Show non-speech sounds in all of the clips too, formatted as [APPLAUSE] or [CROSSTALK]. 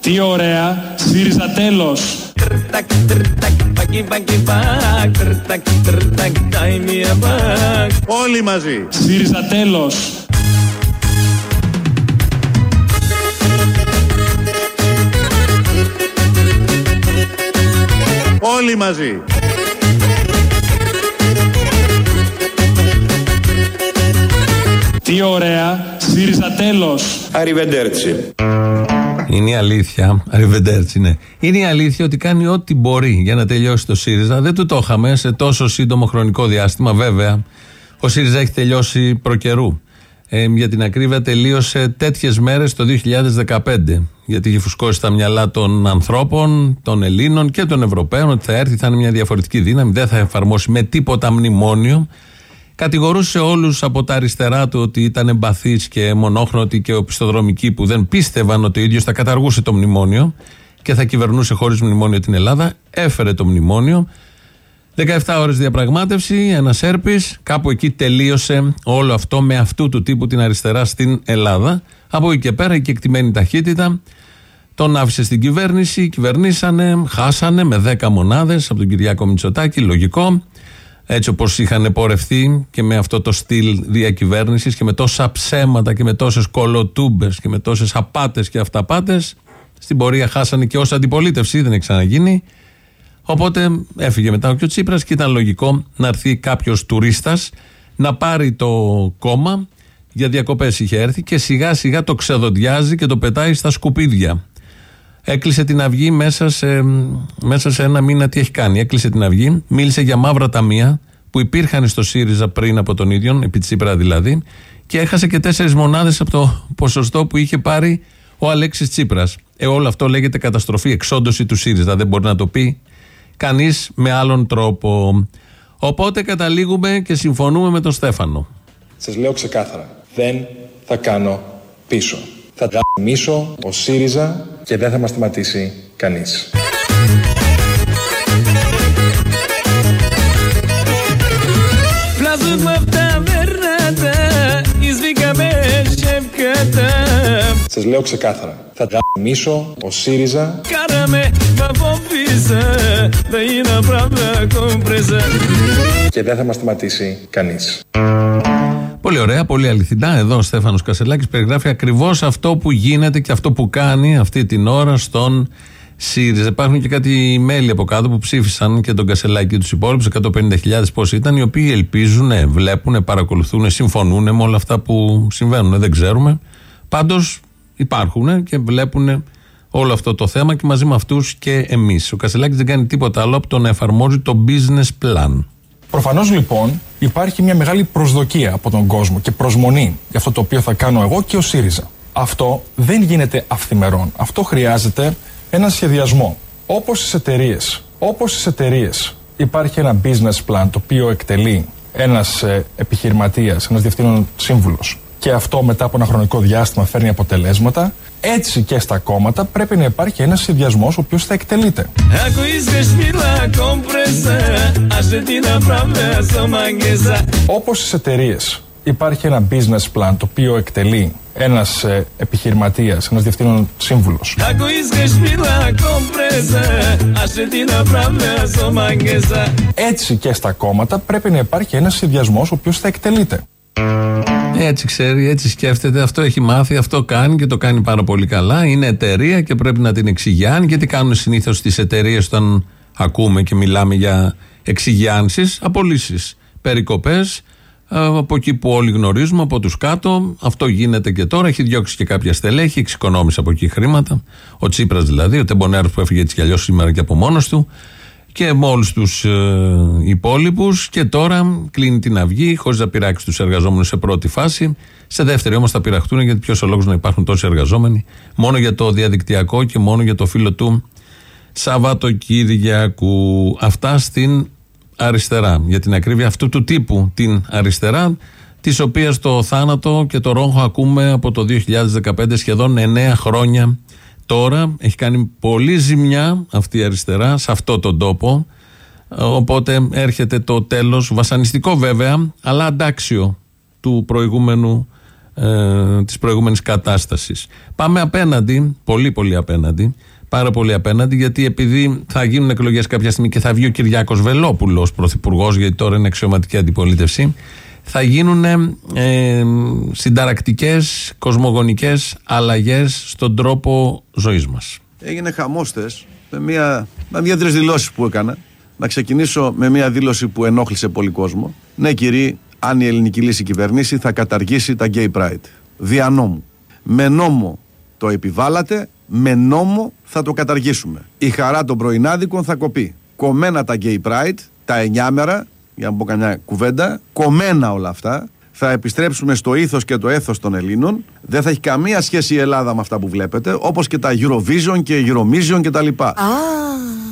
Τι ωραία, ΣΥΡΙΖΑ τέλος. Όλοι μαζί. ΣΥΡΙΖΑ τέλος. Όλοι μαζί. Τι ωραία, ΣΥΡΙΖΑ τέλος. Αριβεντέρτσι. Είναι η αλήθεια. Αριβεντέρτσι, ναι. Είναι η αλήθεια ότι κάνει ό,τι μπορεί για να τελειώσει το ΣΥΡΙΖΑ. Δεν του το είχαμε σε τόσο σύντομο χρονικό διάστημα, βέβαια. Ο ΣΥΡΙΖΑ έχει τελειώσει προκαιρού. Ε, για την ακρίβεια, τελείωσε τέτοιες μέρες το 2015. Γιατί είχε φουσκώσει τα μυαλά των ανθρώπων, των Ελλήνων και των Ευρωπαίων ότι θα έρθει, θα είναι μια διαφορετική δύναμη, δεν θα εφαρμόσει με τίποτα μνημόνιο. Κατηγορούσε όλους από τα αριστερά του ότι ήταν εμπαθή και μονόχρονοι και οπισθοδρομικοί που δεν πίστευαν ότι ο ίδιος θα καταργούσε το μνημόνιο και θα κυβερνούσε χωρίς μνημόνιο την Ελλάδα. Έφερε το μνημόνιο. 17 ώρες διαπραγμάτευση, ένας έρπη. Κάπου εκεί τελείωσε όλο αυτό με αυτού του τύπου την αριστερά στην Ελλάδα. Από εκεί και πέρα η κεκτημένη ταχύτητα τον άφησε στην κυβέρνηση, κυβερνήσανε, χάσανε με 10 μονάδες από τον Κυριάκο Μητσοτάκη, λογικό. Έτσι όπως είχαν πορευτεί και με αυτό το στυλ διακυβέρνησης και με τόσα ψέματα και με τόσες κολοτούμπες και με τόσες απάτες και αυταπάτες, στην πορεία χάσανε και ως αντιπολίτευση, δεν έχει ξαναγίνει. Οπότε έφυγε μετά και ο Τσίπρας και ήταν λογικό να έρθει κάποιος τουρίστας να πάρει το κόμμα. Για διακοπές είχε έρθει και σιγά σιγά το ξεδοντιάζει και το πετάει στα σκουπίδια. Έκλεισε την αυγή μέσα σε, μέσα σε ένα μήνα. Τι έχει κάνει. Έκλεισε την αυγή, μίλησε για μαύρα ταμεία που υπήρχαν στο ΣΥΡΙΖΑ πριν από τον ίδιο, επί Τσίπρα δηλαδή, και έχασε και τέσσερις μονάδες από το ποσοστό που είχε πάρει ο Αλέξης Τσίπρας. Ε, όλο αυτό λέγεται καταστροφή, εξόντωση του ΣΥΡΙΖΑ. Δεν μπορεί να το πει κανείς με άλλον τρόπο. Οπότε καταλήγουμε και συμφωνούμε με τον Στέφανο. Σας λέω ξεκάθαρα, δεν θα κάνω πίσω. Θα γαμίσω ο ΣΥΡΙΖΑ και δεν θα μας σταματήσει κανείς. Σας λέω ξεκάθαρα, θα γαμίσω ο ΣΥΡΙΖΑ και δεν θα μας σταματήσει κανείς. Πολύ ωραία, πολύ αληθινά. Εδώ ο Στέφανος Κασελάκης περιγράφει ακριβώς αυτό που γίνεται και αυτό που κάνει αυτή την ώρα στον ΣΥΡΙΖΑ. Υπάρχουν και κάτι μέλη από κάτω που ψήφισαν και τον Κασελάκη και τους υπόλοιπους, 150.000 πόσοι ήταν, οι οποίοι ελπίζουν, βλέπουν, παρακολουθούν, συμφωνούν με όλα αυτά που συμβαίνουν. Δεν ξέρουμε. Πάντως υπάρχουν και βλέπουν όλο αυτό το θέμα και μαζί με αυτούς και εμείς. Ο Κασελάκης δεν κάνει τίποτα άλλο από το να εφαρμόζει το business plan. Προφανώς λοιπόν υπάρχει μια μεγάλη προσδοκία από τον κόσμο και προσμονή για αυτό το οποίο θα κάνω εγώ και ο ΣΥΡΙΖΑ. Αυτό δεν γίνεται αυθημερών. Αυτό χρειάζεται ένα σχεδιασμό. Όπως στις εταιρείες, όπως στις εταιρείες υπάρχει ένα business plan το οποίο εκτελεί ένας ε, επιχειρηματίας, ένας διευθύνων σύμβουλος και αυτό μετά από ένα χρονικό διάστημα φέρνει αποτελέσματα, έτσι και στα κόμματα πρέπει να υπάρχει ένας συνδυασμός ο οποίος θα εκτελείται. Όπως στις εταιρείες υπάρχει ένα business plan το οποίο εκτελεί ένας ε, επιχειρηματίας, ένας διευθύνων σύμβουλος. Έτσι και στα κόμματα πρέπει να υπάρχει ένας συνδυασμός ο οποίος θα εκτελείται. Έτσι ξέρει, έτσι σκέφτεται, αυτό έχει μάθει, αυτό κάνει και το κάνει πάρα πολύ καλά. Είναι εταιρεία και πρέπει να την εξηγιάνει. Γιατί κάνουν συνήθως τις εταιρείες όταν ακούμε και μιλάμε για εξηγιάνσεις, απολύσεις. Περικοπές από εκεί που όλοι γνωρίζουμε, από τους κάτω. Αυτό γίνεται και τώρα. Έχει διώξει και κάποια στελέχη, εξοικονόμησε από εκεί χρήματα. Ο Τσίπρας δηλαδή, ο Τεμπονέρος που έφυγε έτσι κι αλλιώς σήμερα και από μόνος του και με όλους τους ε, υπόλοιπους. Και τώρα κλείνει την αυγή, χωρίς να πειράξει τους εργαζόμενους σε πρώτη φάση. Σε δεύτερη όμως θα πειραχτούν, γιατί ποιος ο λόγος να υπάρχουν τόσοι εργαζόμενοι, μόνο για το διαδικτυακό και μόνο για το φίλο του Σαββατοκύριακου. Αυτά στην αριστερά. Για την ακρίβεια αυτού του τύπου την αριστερά, της οποίας το θάνατο και το ρόγχο ακούμε από το 2015 σχεδόν 9 χρόνια τώρα έχει κάνει πολύ ζημιά αυτή η αριστερά σε αυτό τον τόπο Οπότε έρχεται το τέλος, βασανιστικό βέβαια, αλλά αντάξιο του προηγούμενου, ε, της προηγούμενης κατάστασης. Πάμε απέναντι, πολύ πολύ απέναντι, πάρα πολύ απέναντι, γιατί επειδή θα γίνουν εκλογές κάποια στιγμή και θα βγει ο Κυριάκος Βελόπουλος πρωθυπουργός, γιατί τώρα είναι αξιωματική αντιπολίτευση, θα γίνουν ε, συνταρακτικές, κοσμογονικές αλλαγές στον τρόπο ζωής μας. Έγινε χαμόστες με, μια, με μια-τρεις δηλώσεις που έκανα. Να ξεκινήσω με μια δήλωση που ενόχλησε πολύ κόσμο. Ναι κύριοι, αν η ελληνική λύση κυβερνήσει θα καταργήσει τα gay pride. Δια νόμου. Με νόμο το επιβάλλατε, με νόμο θα το καταργήσουμε. Η χαρά των πρωινάδικων θα κοπεί. Κομμένα τα gay pride, τα εννιάμερα, για να πω καμιά κουβέντα, κομμένα όλα αυτά. Θα επιστρέψουμε στο ήθος και το έθος των Ελλήνων. Δεν θα έχει καμία σχέση η Ελλάδα με αυτά που βλέπετε, όπως και τα Eurovision και Eurovision κτλ. Ah.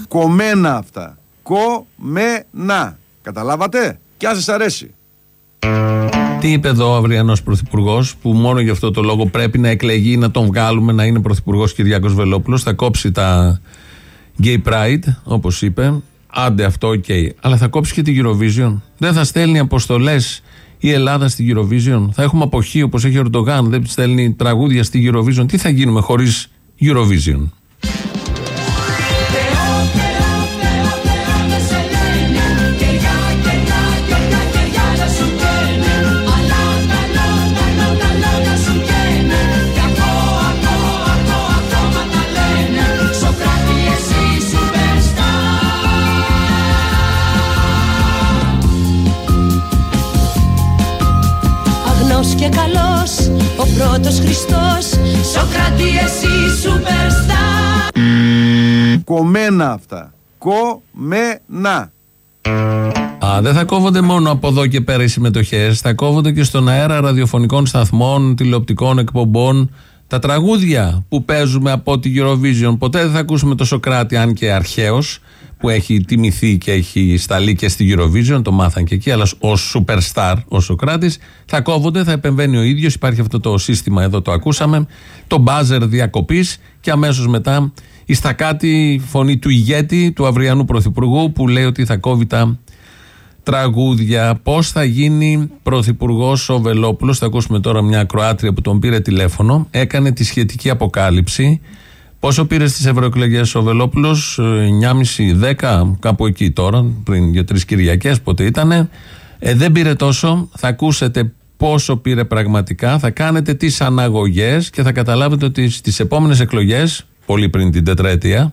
Κομμένα αυτά. Κομμένα. Καταλάβατε; Και αν σας αρέσει. Τι είπε εδώ ο αυριανός πρωθυπουργός, που μόνο γι' αυτό το λόγο πρέπει να εκλεγεί, να τον βγάλουμε, να είναι πρωθυπουργός Κυριάκος Βελόπουλος. Θα κόψει τα gay pride, όπως είπε. Άντε αυτό, OK. Okay. Αλλά θα κόψεις και την Eurovision. Δεν θα στέλνει αποστολές η Ελλάδα στη Eurovision. Θα έχουμε αποχή όπως έχει ο Ερντογάν. Δεν στέλνει τραγούδια στη Eurovision. Τι θα γίνουμε χωρίς Eurovision; Πρώτος Χριστός Σοκράτη εσύ superstar Κομμένα αυτά Κομμένα Α, δεν θα κόβονται μόνο από εδώ και πέρα οι συμμετοχές. Θα κόβονται και στον αέρα ραδιοφωνικών σταθμών, τηλεοπτικών εκπομπών. Τα τραγούδια που παίζουμε από τη Eurovision. Ποτέ δεν θα ακούσουμε το Σοκράτη, αν και αρχαίος που έχει τιμηθεί και έχει σταλεί και στη Eurovision, το μάθαν και εκεί, αλλά ως superstar, ο Σοκράτης, θα κόβονται, θα επεμβαίνει ο ίδιος. Υπάρχει αυτό το σύστημα εδώ, το ακούσαμε. Το buzzer διακοπής και αμέσως μετά η στακάτη φωνή του ηγέτη, του αυριανού πρωθυπουργού, που λέει ότι θα κόβει τα τραγούδια. Πώς θα γίνει πρωθυπουργός ο Βελόπουλος, θα ακούσουμε τώρα μια Κροάτρια που τον πήρε τηλέφωνο, έκανε τη σχετική αποκάλυψη Πόσο πήρες στι ευρωεκλογές ο Βελόπουλο, 9,5-10, κάπου εκεί τώρα, πριν για τρεις Κυριακές, πότε ήταν. Ε, δεν πήρε τόσο. Θα ακούσετε πόσο πήρε πραγματικά. Θα κάνετε τις αναγωγές και θα καταλάβετε ότι στις επόμενες εκλογές, πολύ πριν την τετραετία,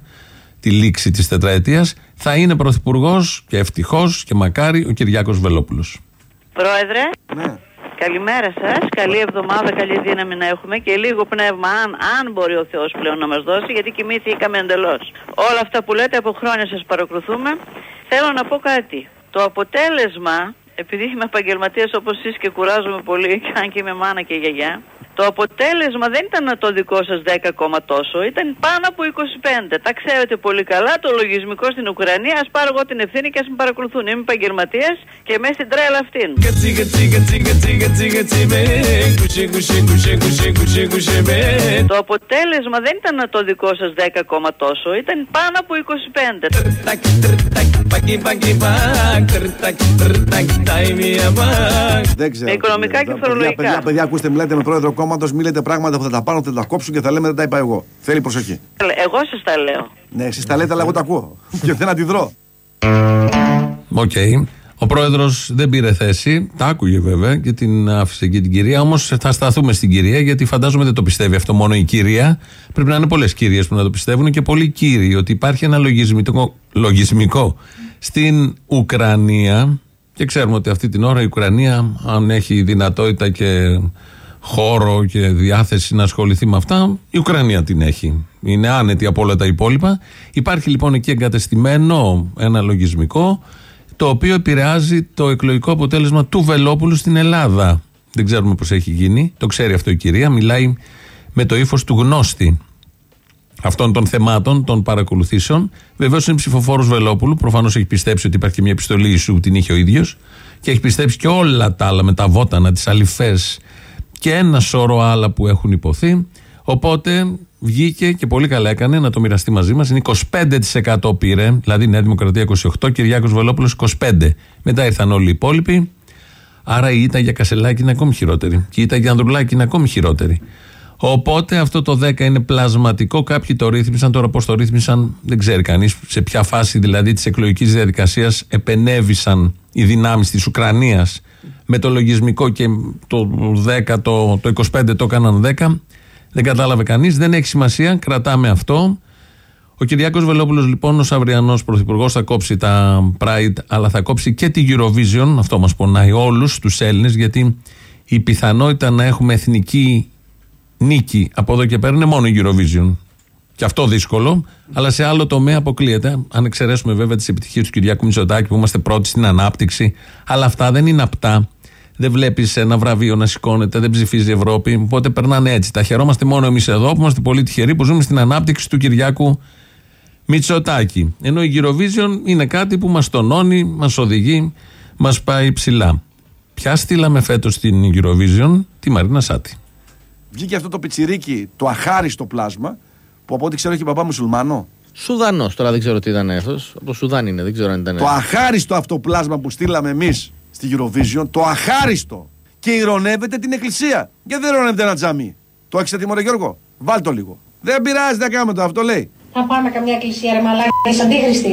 τη λήξη της τετραετίας, θα είναι πρωθυπουργός και ευτυχώς και μακάρι ο Κυριάκος Βελόπουλος. Πρόεδρε. Ναι. Καλημέρα σας. Καλή εβδομάδα, καλή δύναμη να έχουμε και λίγο πνεύμα, αν, αν μπορεί ο Θεός πλέον να μας δώσει, γιατί κοιμήθηκαμε εντελώς. Όλα αυτά που λέτε από χρόνια σας παρακολουθούμε. Θέλω να πω κάτι. Το αποτέλεσμα, επειδή είμαι επαγγελματίας όπως εσείς και κουράζομαι πολύ, αν και είμαι μάνα και γιαγιά, το αποτέλεσμα δεν ήταν το δικό σας 10 ακόμα τόσο, ήταν πάνω από 25. Τα ξέρετε πολύ καλά, το λογισμικό στην Ουκρανία, ας πάρω εγώ την ευθύνη και ας με παρακολουθούν. Είμαι επαγγελματίας και μέσα στην τρέλα αυτήν. Το αποτέλεσμα δεν ήταν το δικό σας 10 ακόμα τόσο, ήταν πάνω από 25. Δεν ξέρω. Οικονομικά και φορολογικά. Παιδιά, παιδιά, ακούστε, μιλάτε με πρόεδρο κόμματος, μη λέτε πράγματα που θα τα πάρουν, θα τα κόψουν και θα λέμε δεν τα είπα εγώ. Θέλει προσοχή. Εγώ σας τα λέω. Ναι, εσείς τα λέτε, αλλά εγώ τα ακούω. [LAUGHS] και δεν αντιδρώ. Οκ. Ο πρόεδρος δεν πήρε θέση. Τα άκουγε βέβαια και την άφησε και την κυρία. Όμως θα σταθούμε στην κυρία γιατί φαντάζομαι δεν το πιστεύει αυτό μόνο η κυρία. Πρέπει να είναι πολλές κυρίες που να το πιστεύουν και πολλοί κύριοι ότι υπάρχει ένα λογισμικό, λογισμικό στην Ουκρανία. Και ξέρουμε ότι αυτή την ώρα η Ουκρανία, αν έχει δυνατότητα και χώρο και διάθεση να ασχοληθεί με αυτά, η Ουκρανία την έχει. Είναι άνετη από όλα τα υπόλοιπα. Υπάρχει λοιπόν εκεί εγκατεστημένο ένα λογισμικό το οποίο επηρεάζει το εκλογικό αποτέλεσμα του Βελόπουλου στην Ελλάδα. Δεν ξέρουμε πώς έχει γίνει. Το ξέρει αυτό η κυρία. Μιλάει με το ύφος του γνώστη αυτών των θεμάτων, των παρακολουθήσεων. Βεβαίως είναι ψηφοφόρος Βελόπουλου. Προφανώς έχει πιστέψει ότι υπάρχει μια επιστολή σου, την είχε ο ίδιος. Και έχει πιστέψει και όλα τα άλλα με τα βότανα, τις αληφές και ένα σώρο άλλα που έχουν υποθεί. Οπότε βγήκε και πολύ καλά έκανε να το μοιραστεί μαζί μας. Είναι 25% πήρε, δηλαδή η Νέα Δημοκρατία 28, Κυριάκος Βελόπουλος 25. Μετά ήρθαν όλοι οι υπόλοιποι. Άρα η ήττα για Κασελάκη είναι ακόμη χειρότερη. Και η ήττα για Ανδρουλάκη είναι ακόμη χειρότερη. Οπότε αυτό το 10 είναι πλασματικό. Κάποιοι το ρύθμισαν. Τώρα πώς το ρύθμισαν δεν ξέρει κανείς. Σε ποια φάση δηλαδή της εκλογικής διαδικασίας επενέβησαν οι δυνάμεις της Ουκρανίας με το λογισμικό και το 10, το, το 25 το έκαναν 10. Δεν κατάλαβε κανείς. Δεν έχει σημασία. Κρατάμε αυτό. Ο Κυριάκος Βελόπουλος, λοιπόν, ω αυριανό πρωθυπουργός, θα κόψει τα Pride, αλλά θα κόψει και τη Eurovision. Αυτό μας πονάει όλους τους Έλληνες, γιατί η πιθανότητα να έχουμε εθνική νίκη από εδώ και πέρα είναι μόνο η Eurovision. Και αυτό δύσκολο, αλλά σε άλλο τομέα αποκλείεται. Αν εξαιρέσουμε βέβαια τις επιτυχίες του Κυριάκου Μητσοτάκη που είμαστε πρώτοι στην ανάπτυξη, αλλά αυτά δεν είναι απτά. Δεν βλέπεις ένα βραβείο να σηκώνεται, δεν ψηφίζει η Ευρώπη. Οπότε περνάνε έτσι. Τα χαιρόμαστε μόνο εμείς εδώ που είμαστε πολύ τυχεροί που ζούμε στην ανάπτυξη του Κυριάκου Μητσοτάκη. Ενώ η Eurovision είναι κάτι που μας τονώνει, μας οδηγεί, μας πάει ψηλά. Ποια στείλαμε φέτος στην Eurovision, τη Μαρίνα Σάτι. Βγήκε αυτό το πιτσιρίκι, το αχάριστο πλάσμα, που από ό,τι ξέρω έχει παπά μουσουλμάνο. Σουδανός, τώρα δεν ξέρω τι ήταν αυτό. Από Σουδάν είναι, δεν ξέρω αν ήταν. Το αχάριστο αυτό πλάσμα που στείλαμε εμείς στη Eurovision, το αχάριστο. Και ηρωνεύεται την εκκλησία. Γιατί δεν ηρωνεύεται ένα τζαμί. Το έχει έτοιμο, ρε Γιώργο; Βάλ το λίγο. Δεν πειράζει να κάνουμε το αυτό, λέει. Θα πάμε καμιά εκκλησία, ρε μαλάκα, είσαι αντίχρηστη.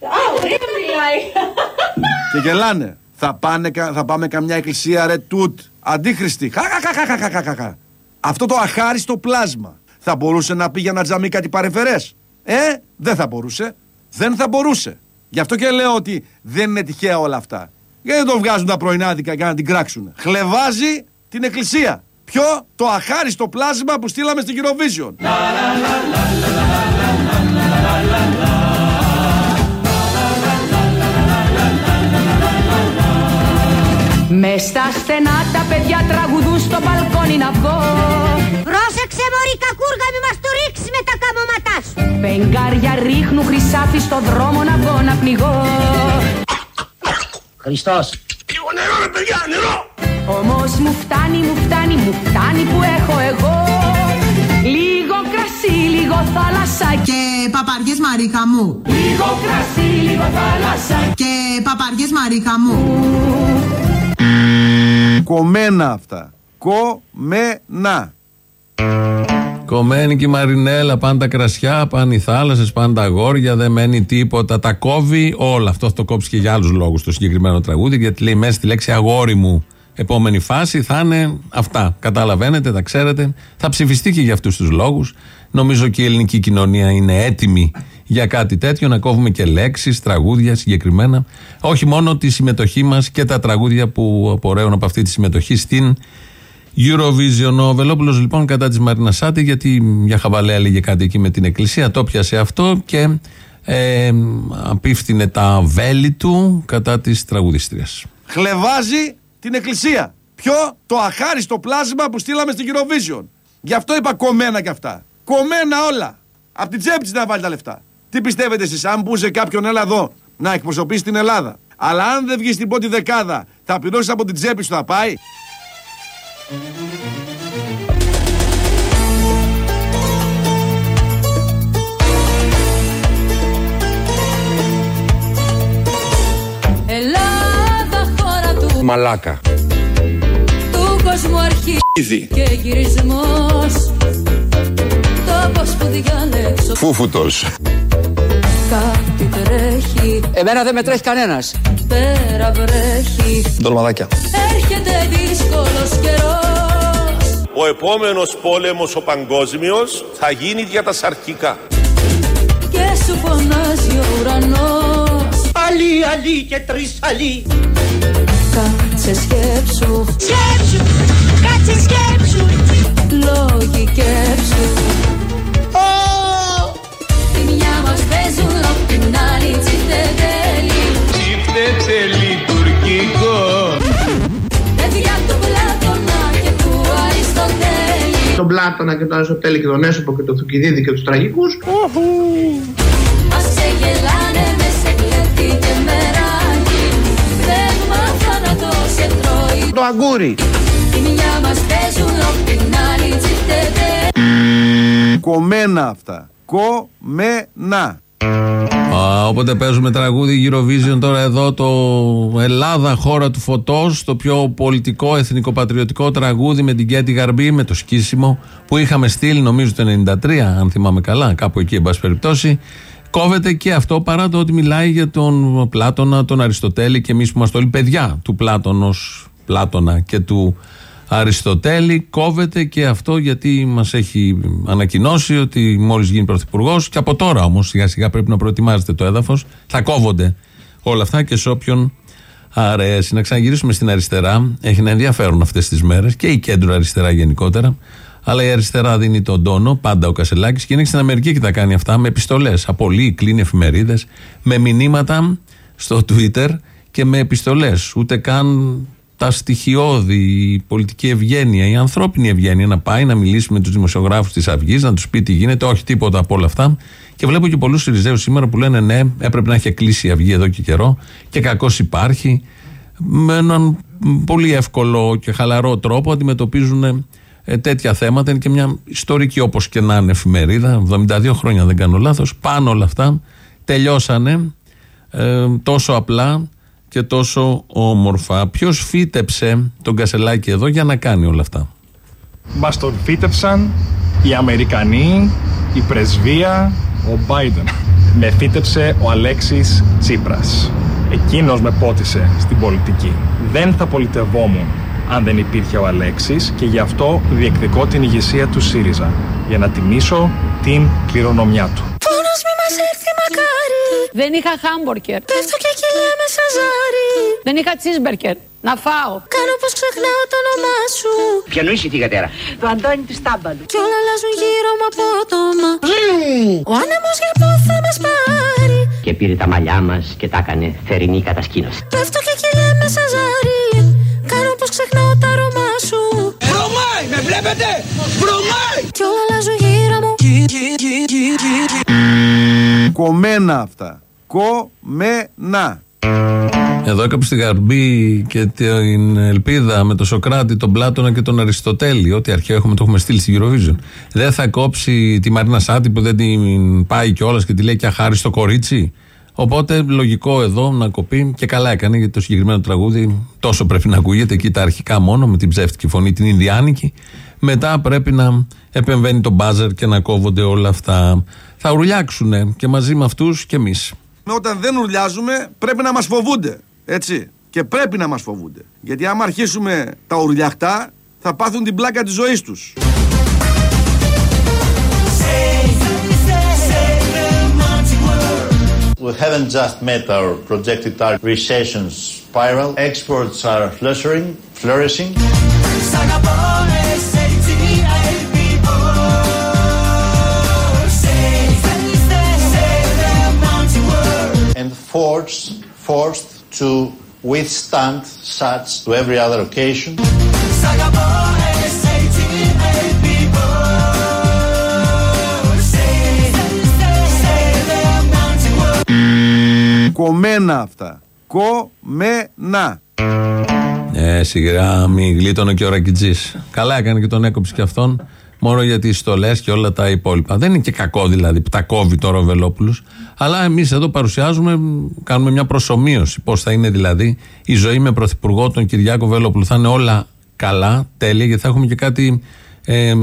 Α, ωραία μιλάει. Και γελάνε. Θα, πάνε, κα- θα πάμε καμιά εκκλησία, ρε τούτ. Αντίχρηστη. Χαχαχαχαχαχαχαχα. Αυτό το αχάριστο πλάσμα θα μπορούσε να πει για ένα τζαμί κάτι παρεμφερές. Ε, δεν θα μπορούσε. Δεν θα μπορούσε. Γι' αυτό και λέω ότι δεν είναι τυχαία όλα αυτά. Γιατί δεν το βγάζουν τα πρωινάδικα για να την κράξουν. Χλεβάζει την εκκλησία. Ποιο; Το αχάριστο πλάσμα που στείλαμε στην Eurovision. Μες στα στενά τα παιδιά τραγουδούν στο μπαλκόνι να βγω Πρόσεξε μωρή κακούργα, μη μας το ρίξεις με τα καμώματά σου. Πενγκάρια ρίχνουν χρυσάφι στο δρόμο να βγω να πνιγώ Χριστός. Όμως μου φτάνει, μου φτάνει, μου φτάνει που έχω εγώ Λίγο κρασί, λίγο θάλασσα Και παπαριές Μαρίκα μου. Λίγο κρασί, λίγο θάλασσα Και παπαριές Μαρίκα μου. Κομμένα αυτά. Κομμένα. Κομμένη και η Μαρινέλα, πάνε τα κρασιά, πάνε οι θάλασσες, πάνε τα αγόρια, δεν μένει τίποτα. Τα κόβει όλα. Αυτό θα το κόψει και για άλλους λόγους το συγκεκριμένο τραγούδι, γιατί λέει μέσα στη λέξη αγόρι μου. Επόμενη φάση θα είναι αυτά. Καταλαβαίνετε, τα ξέρετε. Θα ψηφιστεί και για αυτούς τους λόγους. Νομίζω και η ελληνική κοινωνία είναι έτοιμη για κάτι τέτοιο, να κόβουμε και λέξεις, τραγούδια συγκεκριμένα. Όχι μόνο τη συμμετοχή μας και τα τραγούδια που απορρέουν από αυτή τη συμμετοχή στην Eurovision. Ο Βελόπουλο λοιπόν κατά της Μαρίνα Σάτι, γιατί μια χαβαλέα έλεγε κάτι εκεί με την Εκκλησία, το πιάσε αυτό και ε, απίφθινε τα βέλη του κατά της τραγουδίστριας. Χλεβάζει την εκκλησία. Ποιο; Το αχάριστο πλάσμα που στείλαμε στην Eurovision. Γι' αυτό είπα κομμένα κι αυτά. Κομμένα όλα. Απ' την τσέπη της να βάλει τα λεφτά. Τι πιστεύετε εσείς, αν μπούσε κάποιον έλα εδώ να εκπροσωπήσει την Ελλάδα. Αλλά αν δεν βγει στην πρώτη δεκάδα, θα πληρώσει από την τσέπη σου, θα πάει. Ελλάδα χώρα του Μαλάκα. του κόσμου αρχής και γυρισμός Τόπος που διάλεξω Φούφουτος. Κάτι τρέχει Εμένα δεν με τρέχει κανένας. Πέρα βρέχει Ντολμαδάκια. Έρχεται δύσκολος καιρός Ο επόμενος πόλεμος ο παγκόσμιος θα γίνει για τα σαρκικά. Και σου φωνάζει ο ουρανός Αλή, αλή και τρεις αλή. Κάτσε σκέψου Σκέψου, κάτσε σκέψου. Λόγοι την άλλη τσιφτετέλη Παιδιά του Πλάτωνα και του Αριστοτέλη Τον Πλάτωνα και τον Αριστοτέλη και τον Έσωπο και τον Θουκυδίδη και τους τραγικούς. Μας ξεγελάνε μες σε κλέφτη και μεράκι Δεν μάθα να το σε τρώει Το αγκούρι. Τη μια μας παίζουν απ' την άλλη τσιφτετέλη Κομμένα αυτά. Κομμένα. Α, Όποτε παίζουμε τραγούδι Eurovision τώρα εδώ το Ελλάδα χώρα του φωτός το πιο πολιτικό εθνικοπατριωτικό τραγούδι με την Κέτη Γαρμπή με το σκίσιμο που είχαμε στείλει νομίζω το 93 αν θυμάμαι καλά κάπου εκεί εν πάση περιπτώσει. Κόβεται και αυτό παρά το ότι μιλάει για τον Πλάτωνα, τον Αριστοτέλη και εμείς που είμαστε όλοι παιδιά του Πλάτωνος Πλάτωνα και του Αριστοτέλη κόβεται και αυτό γιατί μας έχει ανακοινώσει ότι μόλις γίνει πρωθυπουργός και από τώρα όμως σιγά σιγά πρέπει να προετοιμάζεται το έδαφος θα κόβονται όλα αυτά και σε όποιον αρέσει. Να ξαναγυρίσουμε στην αριστερά. Έχει ένα ενδιαφέρον αυτές τις μέρες και η κέντρο αριστερά γενικότερα. Αλλά η αριστερά δίνει τον τόνο, πάντα ο Κασελάκης, και είναι στην Αμερική και τα κάνει αυτά με επιστολές. Απολύει, κλείνει εφημερίδες, με μηνύματα στο Twitter και με επιστολές. Ούτε καν τα στοιχειώδη, η πολιτική ευγένεια, η ανθρώπινη ευγένεια να πάει να μιλήσει με τους δημοσιογράφους της Αυγής, να τους πει τι γίνεται, όχι τίποτα από όλα αυτά. Και βλέπω και πολλούς Σιριζέους σήμερα που λένε ναι, έπρεπε να έχει κλείσει η Αυγή εδώ και καιρό και κακώς υπάρχει. Με έναν πολύ εύκολο και χαλαρό τρόπο αντιμετωπίζουν ε, τέτοια θέματα. Είναι και μια ιστορική όπως και να είναι εφημερίδα, 72 χρόνια αν δεν κάνω λάθος. Πάνω όλα αυτά τελειώσανε ε, τόσο απλά και τόσο όμορφα. Ποιος φύτεψε τον Κασελάκη εδώ για να κάνει όλα αυτά; Μας τον φύτεψαν οι Αμερικανοί, η πρεσβεία, ο Biden. Με φύτεψε ο Αλέξης Τσίπρας. Εκείνος με πότισε στην πολιτική. Δεν θα πολιτευόμουν αν δεν υπήρχε ο Αλέξης και γι' αυτό διεκδικώ την ηγεσία του ΣΥΡΙΖΑ για να τιμήσω την κληρονομιά του. Πόνος μη μας έρθει μακάρι Δεν είχα χάμπορκερ. Πέφτω και κυλάμε σαν ζάρι Δεν είχα τσίσμπερκερ. Να φάω. Κάνω πως ξεχνάω το όνομά σου Ποιανού είσαι τη κατέρα; Το Αντώνη του Στάμπαλου. Κι όλα αλλάζουν γύρω μου απότομα Ο άνεμος για πού θα μας πάρει Και πήρε τα μαλλιά μας και τα έκανε θερινή κατασκήνωση. Πέφτω και κυλάμε σαν ζάρι Κάνω πως ξεχνάω τα αρώμα σου Βρωμάει, με βλέπετε! Βρωμάει! Κι όλα αλλάζουν γύρω μου Κομμένα αυτά. Κομμένα. Εδώ έκαψε τη Γαρμπή και την Ελπίδα με τον Σοκράτη, τον Πλάτωνα και τον Αριστοτέλη. Ό,τι αρχαίο έχουμε το έχουμε στείλει στη Eurovision. Δεν θα κόψει τη Μαρίνα Σάτι που δεν την πάει κιόλας και τη λέει και αχάριστο κορίτσι. Οπότε λογικό εδώ να κοπεί και καλά έκανε γιατί το συγκεκριμένο τραγούδι τόσο πρέπει να ακούγεται εκεί τα αρχικά μόνο με την ψεύτικη φωνή την Ινδιάνικη. Μετά πρέπει να επεμβαίνει το μπάζερ και να κόβονται όλα αυτά. Θα ουρλιάξουν και μαζί με αυτούς και εμείς. Όταν δεν ουρλιάζουμε πρέπει να μας φοβούνται. Έτσι. Και πρέπει να μας φοβούνται. Γιατί άμα αρχίσουμε τα ουρλιαχτά θα πάθουν την πλάκα της ζωής τους. We haven't just met our projected target recession spiral. Exports are flourishing, flourishing. and forced, forced to withstand such to every other occasion. Κομμένα αυτά. Κομμένα. Ε, σιγά μη γλίτωνε και ο Ρακιτζής. Καλά έκανε και τον έκοψε και αυτόν. Μόνο για τις στολές και όλα τα υπόλοιπα. Δεν είναι και κακό δηλαδή που τα κόβει τώρα ο Βελόπουλο. Αλλά εμείς εδώ παρουσιάζουμε, κάνουμε μια προσωμείωση. Πώς θα είναι δηλαδή η ζωή με πρωθυπουργό τον Κυριάκο Βελόπουλο. Θα είναι όλα καλά, τέλεια, γιατί θα έχουμε και κάτι ε,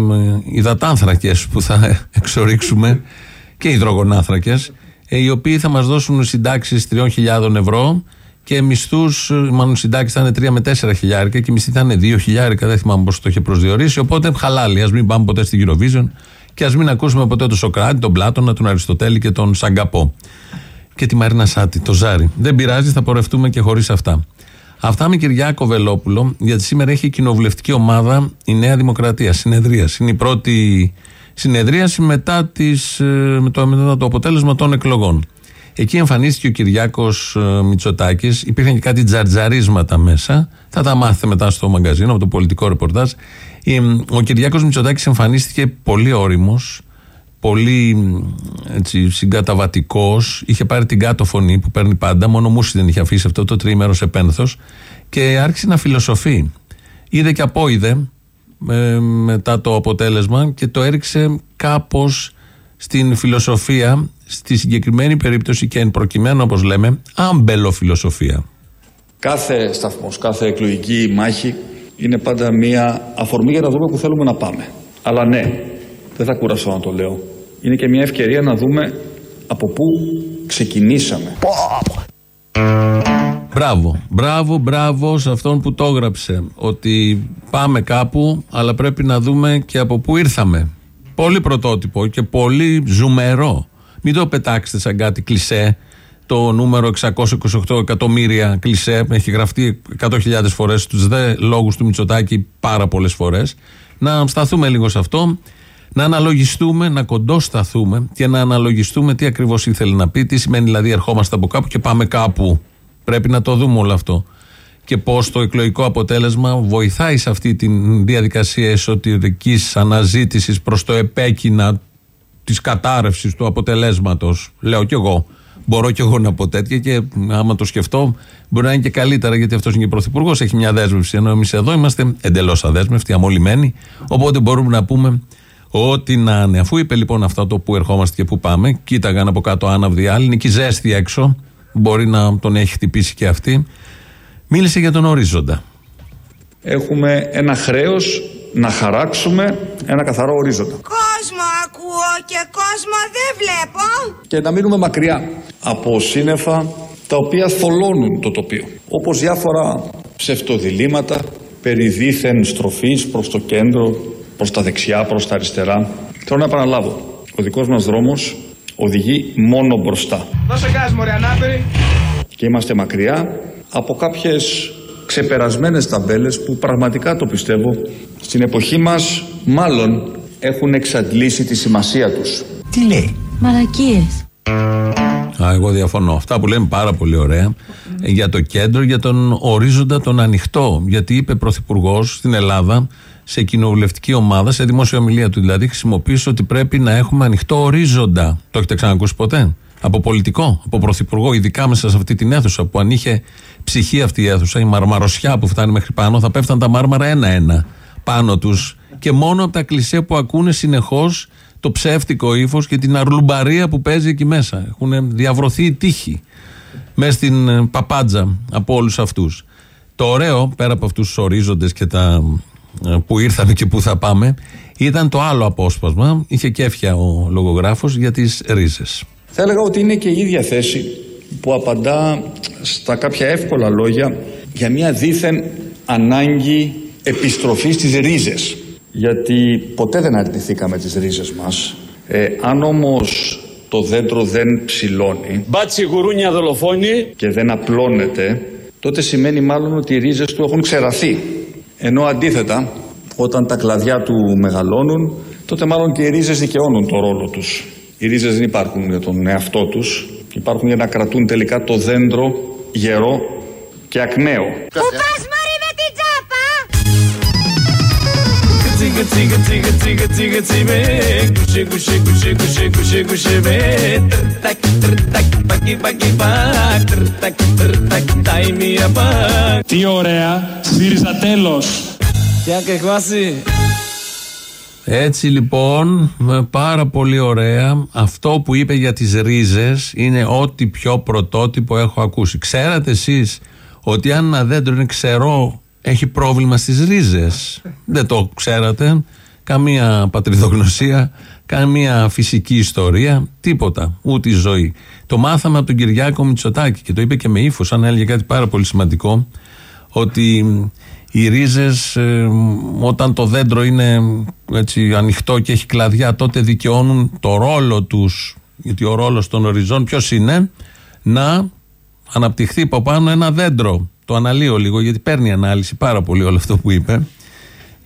υδατάνθρακες που θα [LAUGHS] εξορίξουμε και υδρογονάνθρακες, ε, οι οποίοι θα μας δώσουν συντάξεις 3.000 ευρώ και μισθούς, μάλλον συντάξεις θα είναι 3 με 4 χιλιάρικα και οι μισθοί θα είναι 2 χιλιάρικα. Δεν θυμάμαι πώς το είχε προσδιορίσει. Οπότε χαλάλι, ας μην πάμε ποτέ στην Eurovision και ας μην ακούσουμε ποτέ τον Σοκράτη, τον Πλάτωνα, τον Αριστοτέλη και τον Σαγκαπό. Και τη Μαρίνα Σάτι, το Ζάρι. Δεν πειράζει, θα πορευτούμε και χωρίς αυτά. Αυτά με Κυριάκο Βελόπουλο, γιατί σήμερα έχει κοινοβουλευτική ομάδα η Νέα Δημοκρατία. Συνεδρία. Είναι η πρώτη συνεδρίαση μετά, τις, ε, με το, μετά το αποτέλεσμα των εκλογών. Εκεί εμφανίστηκε ο Κυριάκος Μητσοτάκης. Υπήρχαν και κάτι τζαρτζαρίσματα μέσα. Θα τα μάθετε μετά στο μαγκαζίνο από το πολιτικό ρεπορτάζ. Ε, Ο Κυριάκος Μητσοτάκης εμφανίστηκε πολύ όριμος, πολύ έτσι, συγκαταβατικός. Είχε πάρει την κάτω φωνή που παίρνει πάντα. Μόνο μουσι δεν είχε αφήσει αυτό το τρίμερο σε πένθος. Και άρχισε να φιλοσοφεί. Είδε και απόειδε ε, μετά το αποτέλεσμα και το έριξε κάπως στην φιλοσοφία, στη συγκεκριμένη περίπτωση και εν προκειμένου όπως λέμε, άμπελοφιλοσοφία. Κάθε σταθμός, κάθε εκλογική μάχη είναι πάντα μια αφορμή για να δούμε που θέλουμε να πάμε. Αλλά ναι, δεν θα κουραστώ να το λέω. Είναι και μια ευκαιρία να δούμε από πού ξεκινήσαμε. Μπράβο, μπράβο, μπράβο σε αυτόν που το έγραψε. Ότι πάμε κάπου, αλλά πρέπει να δούμε και από πού ήρθαμε. Πολύ πρωτότυπο και πολύ ζουμερό. Μην το πετάξετε σαν κάτι κλισέ. Το νούμερο 628 εκατομμύρια κλισέ έχει γραφτεί 100.000 φορές στους δε λόγους του Μητσοτάκη πάρα πολλές φορές. Να σταθούμε λίγο σε αυτό, να αναλογιστούμε, να κοντόσταθούμε και να αναλογιστούμε τι ακριβώς ήθελε να πει, τι σημαίνει δηλαδή ερχόμαστε από κάπου και πάμε κάπου. Πρέπει να το δούμε όλο αυτό. Και πώς το εκλογικό αποτέλεσμα βοηθάει σε αυτή τη διαδικασία εσωτερικής αναζήτησης προς το επέκεινα της κατάρρευσης του αποτελέσματος. Λέω κι εγώ. Μπορώ κι εγώ να πω τέτοια και άμα το σκεφτώ, μπορεί να είναι και καλύτερα γιατί αυτός είναι και πρωθυπουργός. Έχει μια δέσμευση. Ενώ εμείς εδώ είμαστε εντελώς αδέσμευτοι, αμολυμένοι. Οπότε μπορούμε να πούμε ό,τι να είναι. Αφού είπε λοιπόν αυτό το που ερχόμαστε και που πάμε, κοίταγαν από κάτω άναυδοι άλλοι, είναι και η ζέστη έξω. Μπορεί να τον έχει χτυπήσει και αυτή. Μίλησε για τον ορίζοντα. Έχουμε ένα χρέος να χαράξουμε ένα καθαρό ορίζοντα. Κόσμο ακούω και κόσμο δεν βλέπω. Και να μείνουμε μακριά από σύννεφα τα οποία θολώνουν το τοπίο. Όπως διάφορα ψευτοδιλήμματα περί δίθεν στροφής προς το κέντρο, προς τα δεξιά, προς τα αριστερά. Θέλω να επαναλάβω. Ο δικός μας δρόμος οδηγεί μόνο μπροστά. Δώσε γκάζ μωρέ ανάπηρη. Και είμαστε μακριά από κάποιες ξεπερασμένες ταμπέλες που πραγματικά το πιστεύω στην εποχή μας μάλλον έχουν εξαντλήσει τη σημασία τους. Τι λέει; Μαλακίες. Α, εγώ διαφωνώ. Αυτά που λέμε πάρα πολύ ωραία ε, για το κέντρο, για τον ορίζοντα τον ανοιχτό. Γιατί είπε πρωθυπουργός στην Ελλάδα, σε κοινοβουλευτική ομάδα, σε δημόσια ομιλία του δηλαδή, χρησιμοποίησε ότι πρέπει να έχουμε ανοιχτό ορίζοντα. Το έχετε ξανακούσει ποτέ; Από πολιτικό, από πρωθυπουργό, ειδικά μέσα σε αυτή την αίθουσα που αν είχε ψυχή αυτή η αίθουσα, η μαρμαροσιά που φτάνει μέχρι πάνω, θα πέφταν τα μάρμαρα ένα-ένα πάνω τους. Και μόνο από τα κλισέ που ακούνε συνεχώς το ψεύτικο ύφος και την αρλουμπαρία που παίζει εκεί μέσα. Έχουν διαβρωθεί οι τείχοι μέσα στην ε, παπάντζα από όλους αυτούς. Το ωραίο, πέρα από αυτούς τους ορίζοντες και τα ε, που ήρθαμε και που θα πάμε, ήταν το άλλο απόσπασμα. Είχε κέφια ο λογογράφος για τις ρίζες. Θα έλεγα ότι είναι και η ίδια θέση που απαντά στα κάποια εύκολα λόγια για μια δίθεν ανάγκη επιστροφής στις ρίζες. Γιατί ποτέ δεν αρνηθήκαμε τις ρίζες μας. Ε, αν όμως το δέντρο δεν ψηλώνει Μπάτσι γουρούνια δολοφόνη. και δεν απλώνεται, τότε σημαίνει μάλλον ότι οι ρίζες του έχουν ξεραθεί. Ενώ αντίθετα, όταν τα κλαδιά του μεγαλώνουν, τότε μάλλον και οι ρίζες δικαιώνουν το ρόλο τους. Οι ρίζες δεν υπάρχουν για τον εαυτό τους, υπάρχουν για να κρατούν τελικά το δέντρο γερό και ακναίο. Πού πας Τσίγα τσίγα τσίγα τσίγα τσίγα τσίμε. Κουσί κουσί κουσί κουσί κουσί κουσί με. Τρτακ τρτακ πακι πακι πακ. Τρτακ τρτακ τάι μία πακ. Τι ωραία. ΣΥΡΙΖΑ τέλος. Τι αν και εκβάσει. Έτσι λοιπόν, με πάρα πολύ ωραία, αυτό που είπε για τις ρίζες είναι ό,τι πιο πρωτότυπο έχω ακούσει. Ξέρατε εσείς ότι αν ένα δέντρο είναι ξερό έχει πρόβλημα στις ρίζες. Δεν το ξέρατε. Καμία πατριδογνωσία, καμία φυσική ιστορία, τίποτα, ούτε η ζωή. Το μάθαμε από τον Κυριάκο Μητσοτάκη και το είπε και με ύφος, αν έλεγε κάτι πάρα πολύ σημαντικό, ότι οι ρίζες ε, όταν το δέντρο είναι έτσι ανοιχτό και έχει κλαδιά τότε δικαιώνουν το ρόλο τους γιατί ο ρόλος των οριζών ποιος είναι; Να αναπτυχθεί από πάνω ένα δέντρο το αναλύω λίγο γιατί παίρνει ανάλυση πάρα πολύ όλο αυτό που είπε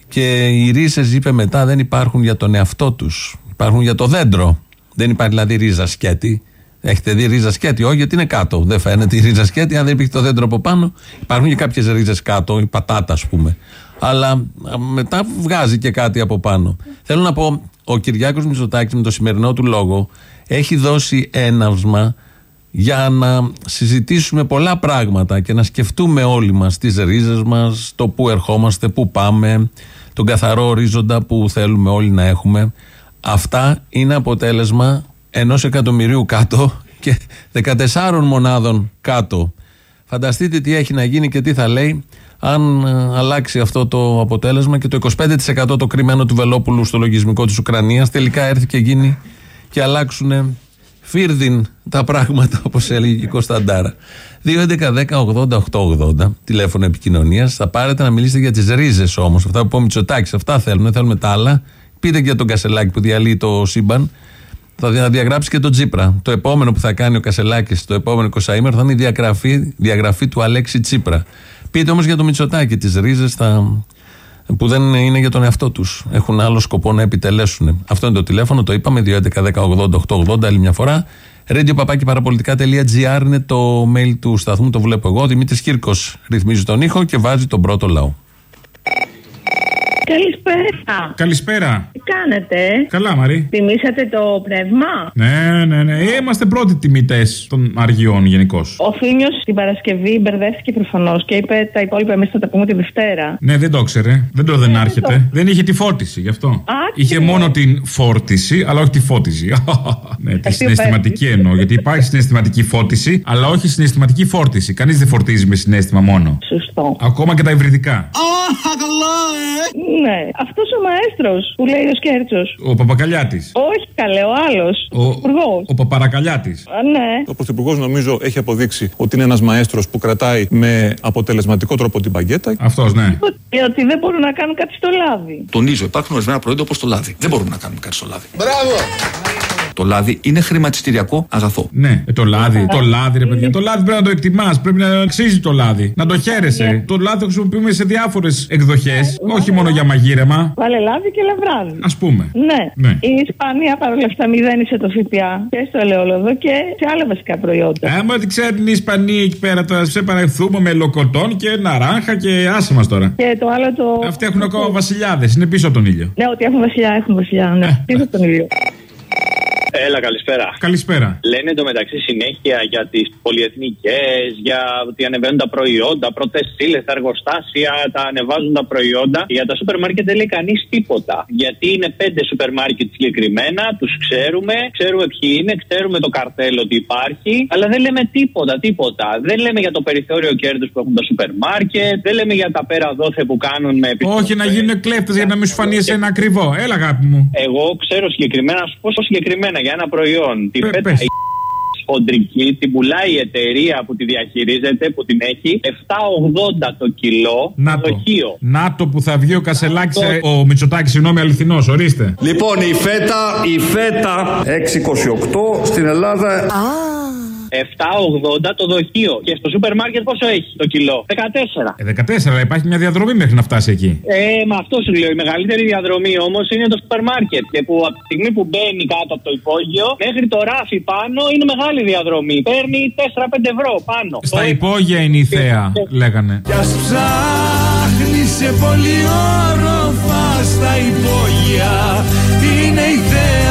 και οι ρίζες είπε μετά δεν υπάρχουν για τον εαυτό τους υπάρχουν για το δέντρο δεν υπάρχει δηλαδή ρίζα σκέτη Έχετε δει ρίζα σκέτη, όχι γιατί είναι κάτω. Δεν φαίνεται η ρίζα σκέτη. Αν δεν υπήρχε το δέντρο από πάνω, υπάρχουν και κάποιες ρίζες κάτω, η πατάτα ας πούμε. Αλλά α, μετά βγάζει και κάτι από πάνω. Θέλω να πω, ο Κυριάκος Μητσοτάκης με το σημερινό του λόγο έχει δώσει έναυσμα για να συζητήσουμε πολλά πράγματα και να σκεφτούμε όλοι μας τις ρίζες μας, το που ερχόμαστε, που πάμε, τον καθαρό ορίζοντα που θέλουμε όλοι να έχουμε. Αυτά είναι αποτέλεσμα ενός εκατομμυρίου κάτω και 14 μονάδων κάτω. Φανταστείτε τι έχει να γίνει και τι θα λέει αν ε, αλλάξει αυτό το αποτέλεσμα και το 25% το κρυμμένο του Βελόπουλου στο λογισμικό της Ουκρανίας τελικά έρθει και γίνει και αλλάξουν φίρδιν τα πράγματα όπως έλεγε και η Κωνσταντάρα 2.11.10.80.880 τηλέφωνο επικοινωνίας θα πάρετε να μιλήσετε για τις ρίζες όμως αυτά που πω Μητσοτάκης αυτά θέλουμε, θέλουμε τα άλλα πείτε και για τον Κασελάκη που διαλύει το σύμπαν θα δια- διαγράψει και τον Τσίπρα. Το επόμενο που θα κάνει ο Κασελάκης το επόμενο 20 θα είναι η διαγραφή, διαγραφή του Αλέξη Τσίπρα. Πείτε όμως για το Μητσοτάκη, τις ρίζες που δεν είναι για τον εαυτό τους. Έχουν άλλο σκοπό να επιτελέσουν. Αυτό είναι το τηλέφωνο, το είπαμε, 2.11.10.80.880 άλλη μια φορά. radio είναι το mail του σταθμού, το βλέπω εγώ. Δημήτρης Κύρκος ρυθμίζει τον ήχο και βάζει τον πρώτο λαό. Καλησπέρα. Καλησπέρα. Τι κάνετε, Καλά, Μαρή. Τιμήσατε το πνεύμα; Ναι, ναι, ναι. Ε, Είμαστε πρώτοι τιμητές των αργιών γενικώς. Ο Θήμιος την Παρασκευή μπερδεύτηκε προφανώς και είπε τα υπόλοιπα εμείς θα τα πούμε τη Δευτέρα. Ναι, δεν το ήξερε. Δεν το δεν άρχεται. Δεν είχε τη φόρτιση γι' αυτό. Είχε μόνο την φόρτιση, αλλά όχι τη φώτιση. [LAUGHS] ναι, τη συναισθηματική εννοώ. Γιατί υπάρχει συναισθηματική φώτιση, αλλά όχι συναισθηματική φόρτιση. Κανείς δεν φορτίζει με συνέστημα μόνο. Σωστό. Ακόμα και τα υβριδικά. Ναι, αυτός ο μαέστρος που λέει ο Σκέρτσος. Ο Παπακαλιάτης. Όχι καλέ, ο άλλος. Ο, Υπουργός. ο Παπαρακαλιάτης. Ναι. Ο Πρωθυπουργός νομίζω έχει αποδείξει ότι είναι ένας μαέστρος που κρατάει με αποτελεσματικό τρόπο την παγκέτα. Αυτός, ναι. Ότι, ότι δεν μπορούν να κάνουν κάτι στο λάδι. Τονίζω, υπάρχουν ορισμένα προϊόντα όπως το λάδι. Δεν μπορούμε να κάνουμε κάτι στο λάδι. Μπράβο! Το λάδι είναι χρηματιστηριακό αγαθό. Ναι, ε, το λάδι. Το λάδι, ρε παιδιά. Το λάδι πρέπει να το εκτιμά. Πρέπει να αξίζει το λάδι. Να το χαίρεσαι. Το λάδι το χρησιμοποιούμε σε διάφορες εκδοχές. Όχι μόνο για μαγείρεμα. Βάλε λάδι και λαβράδι. Α πούμε. Ναι. Ναι. Η Ισπανία παρόλα αυτά μηδένισε το ΦΠΑ και στο ελαιόλαδο και σε άλλα βασικά προϊόντα. Άμα δεν ξέρουν οι Ισπανοί εκεί πέρα, θα σε παραχθούμε με λοκοτόν και ναράχα και άσε μας τώρα. Και το άλλο το. Αυτοί έχουν ακόμα βασιλιάδες, είναι πίσω από τον ήλιο. Ναι, ότι έχουν βασιλιά, έχουν βασιλιά. Ε. Ναι, πίσω από τον ήλιο. Έλα, καλησπέρα. Καλησπέρα. Λένε εντωμεταξύ συνέχεια για τις πολυεθνικές, για ότι ανεβαίνουν τα προϊόντα, πρώτες ύλε, τα εργοστάσια, τα ανεβάζουν τα προϊόντα. Για τα σούπερ μάρκετ δεν λέει κανείς τίποτα. Γιατί είναι πέντε σούπερ μάρκετ συγκεκριμένα, τους ξέρουμε, ξέρουμε ποιοι είναι, ξέρουμε το καρτέλ ότι υπάρχει, αλλά δεν λέμε τίποτα, τίποτα. Δεν λέμε για το περιθώριο κέρδους που έχουν τα σούπερ μάρκετ, δεν λέμε για τα πέρα δόθε που κάνουν με Όχι να γίνουν κλέφτες για να μην σου φανεί εσένα ακριβό. Έλα, αγάπη μου. Εγώ ξέρω συγκεκριμένα, να σου πω συγκεκριμένα για ένα προϊόν. Τη Πε- πέτα πες. η χοντρική την πουλάει η εταιρεία που τη διαχειρίζεται, που την έχει, 7,80 το κιλό Να το. δοχείο. Να το που θα βγει ο Κασελάκης, ο Μητσοτάκης, συγγνώμη, αληθινός, ορίστε. Λοιπόν, η φέτα, η φέτα 628 στην Ελλάδα. 7,80 το δοχείο. Και στο σούπερ μάρκετ πόσο έχει το κιλό; 14. Ε, 14, αλλά υπάρχει μια διαδρομή μέχρι να φτάσει εκεί. Ε, με αυτό σου λέω. Η μεγαλύτερη διαδρομή όμως είναι το σούπερ μάρκετ. Και που από τη στιγμή που μπαίνει κάτω από το υπόγειο μέχρι το ράφι πάνω είναι μεγάλη διαδρομή. Παίρνει 4-5 ευρώ πάνω. Στα υπόγεια είναι η θέα, λέγανε. Κι ας ψάχνεις σε πολύ όροφα στα υπόγεια Είναι η θέα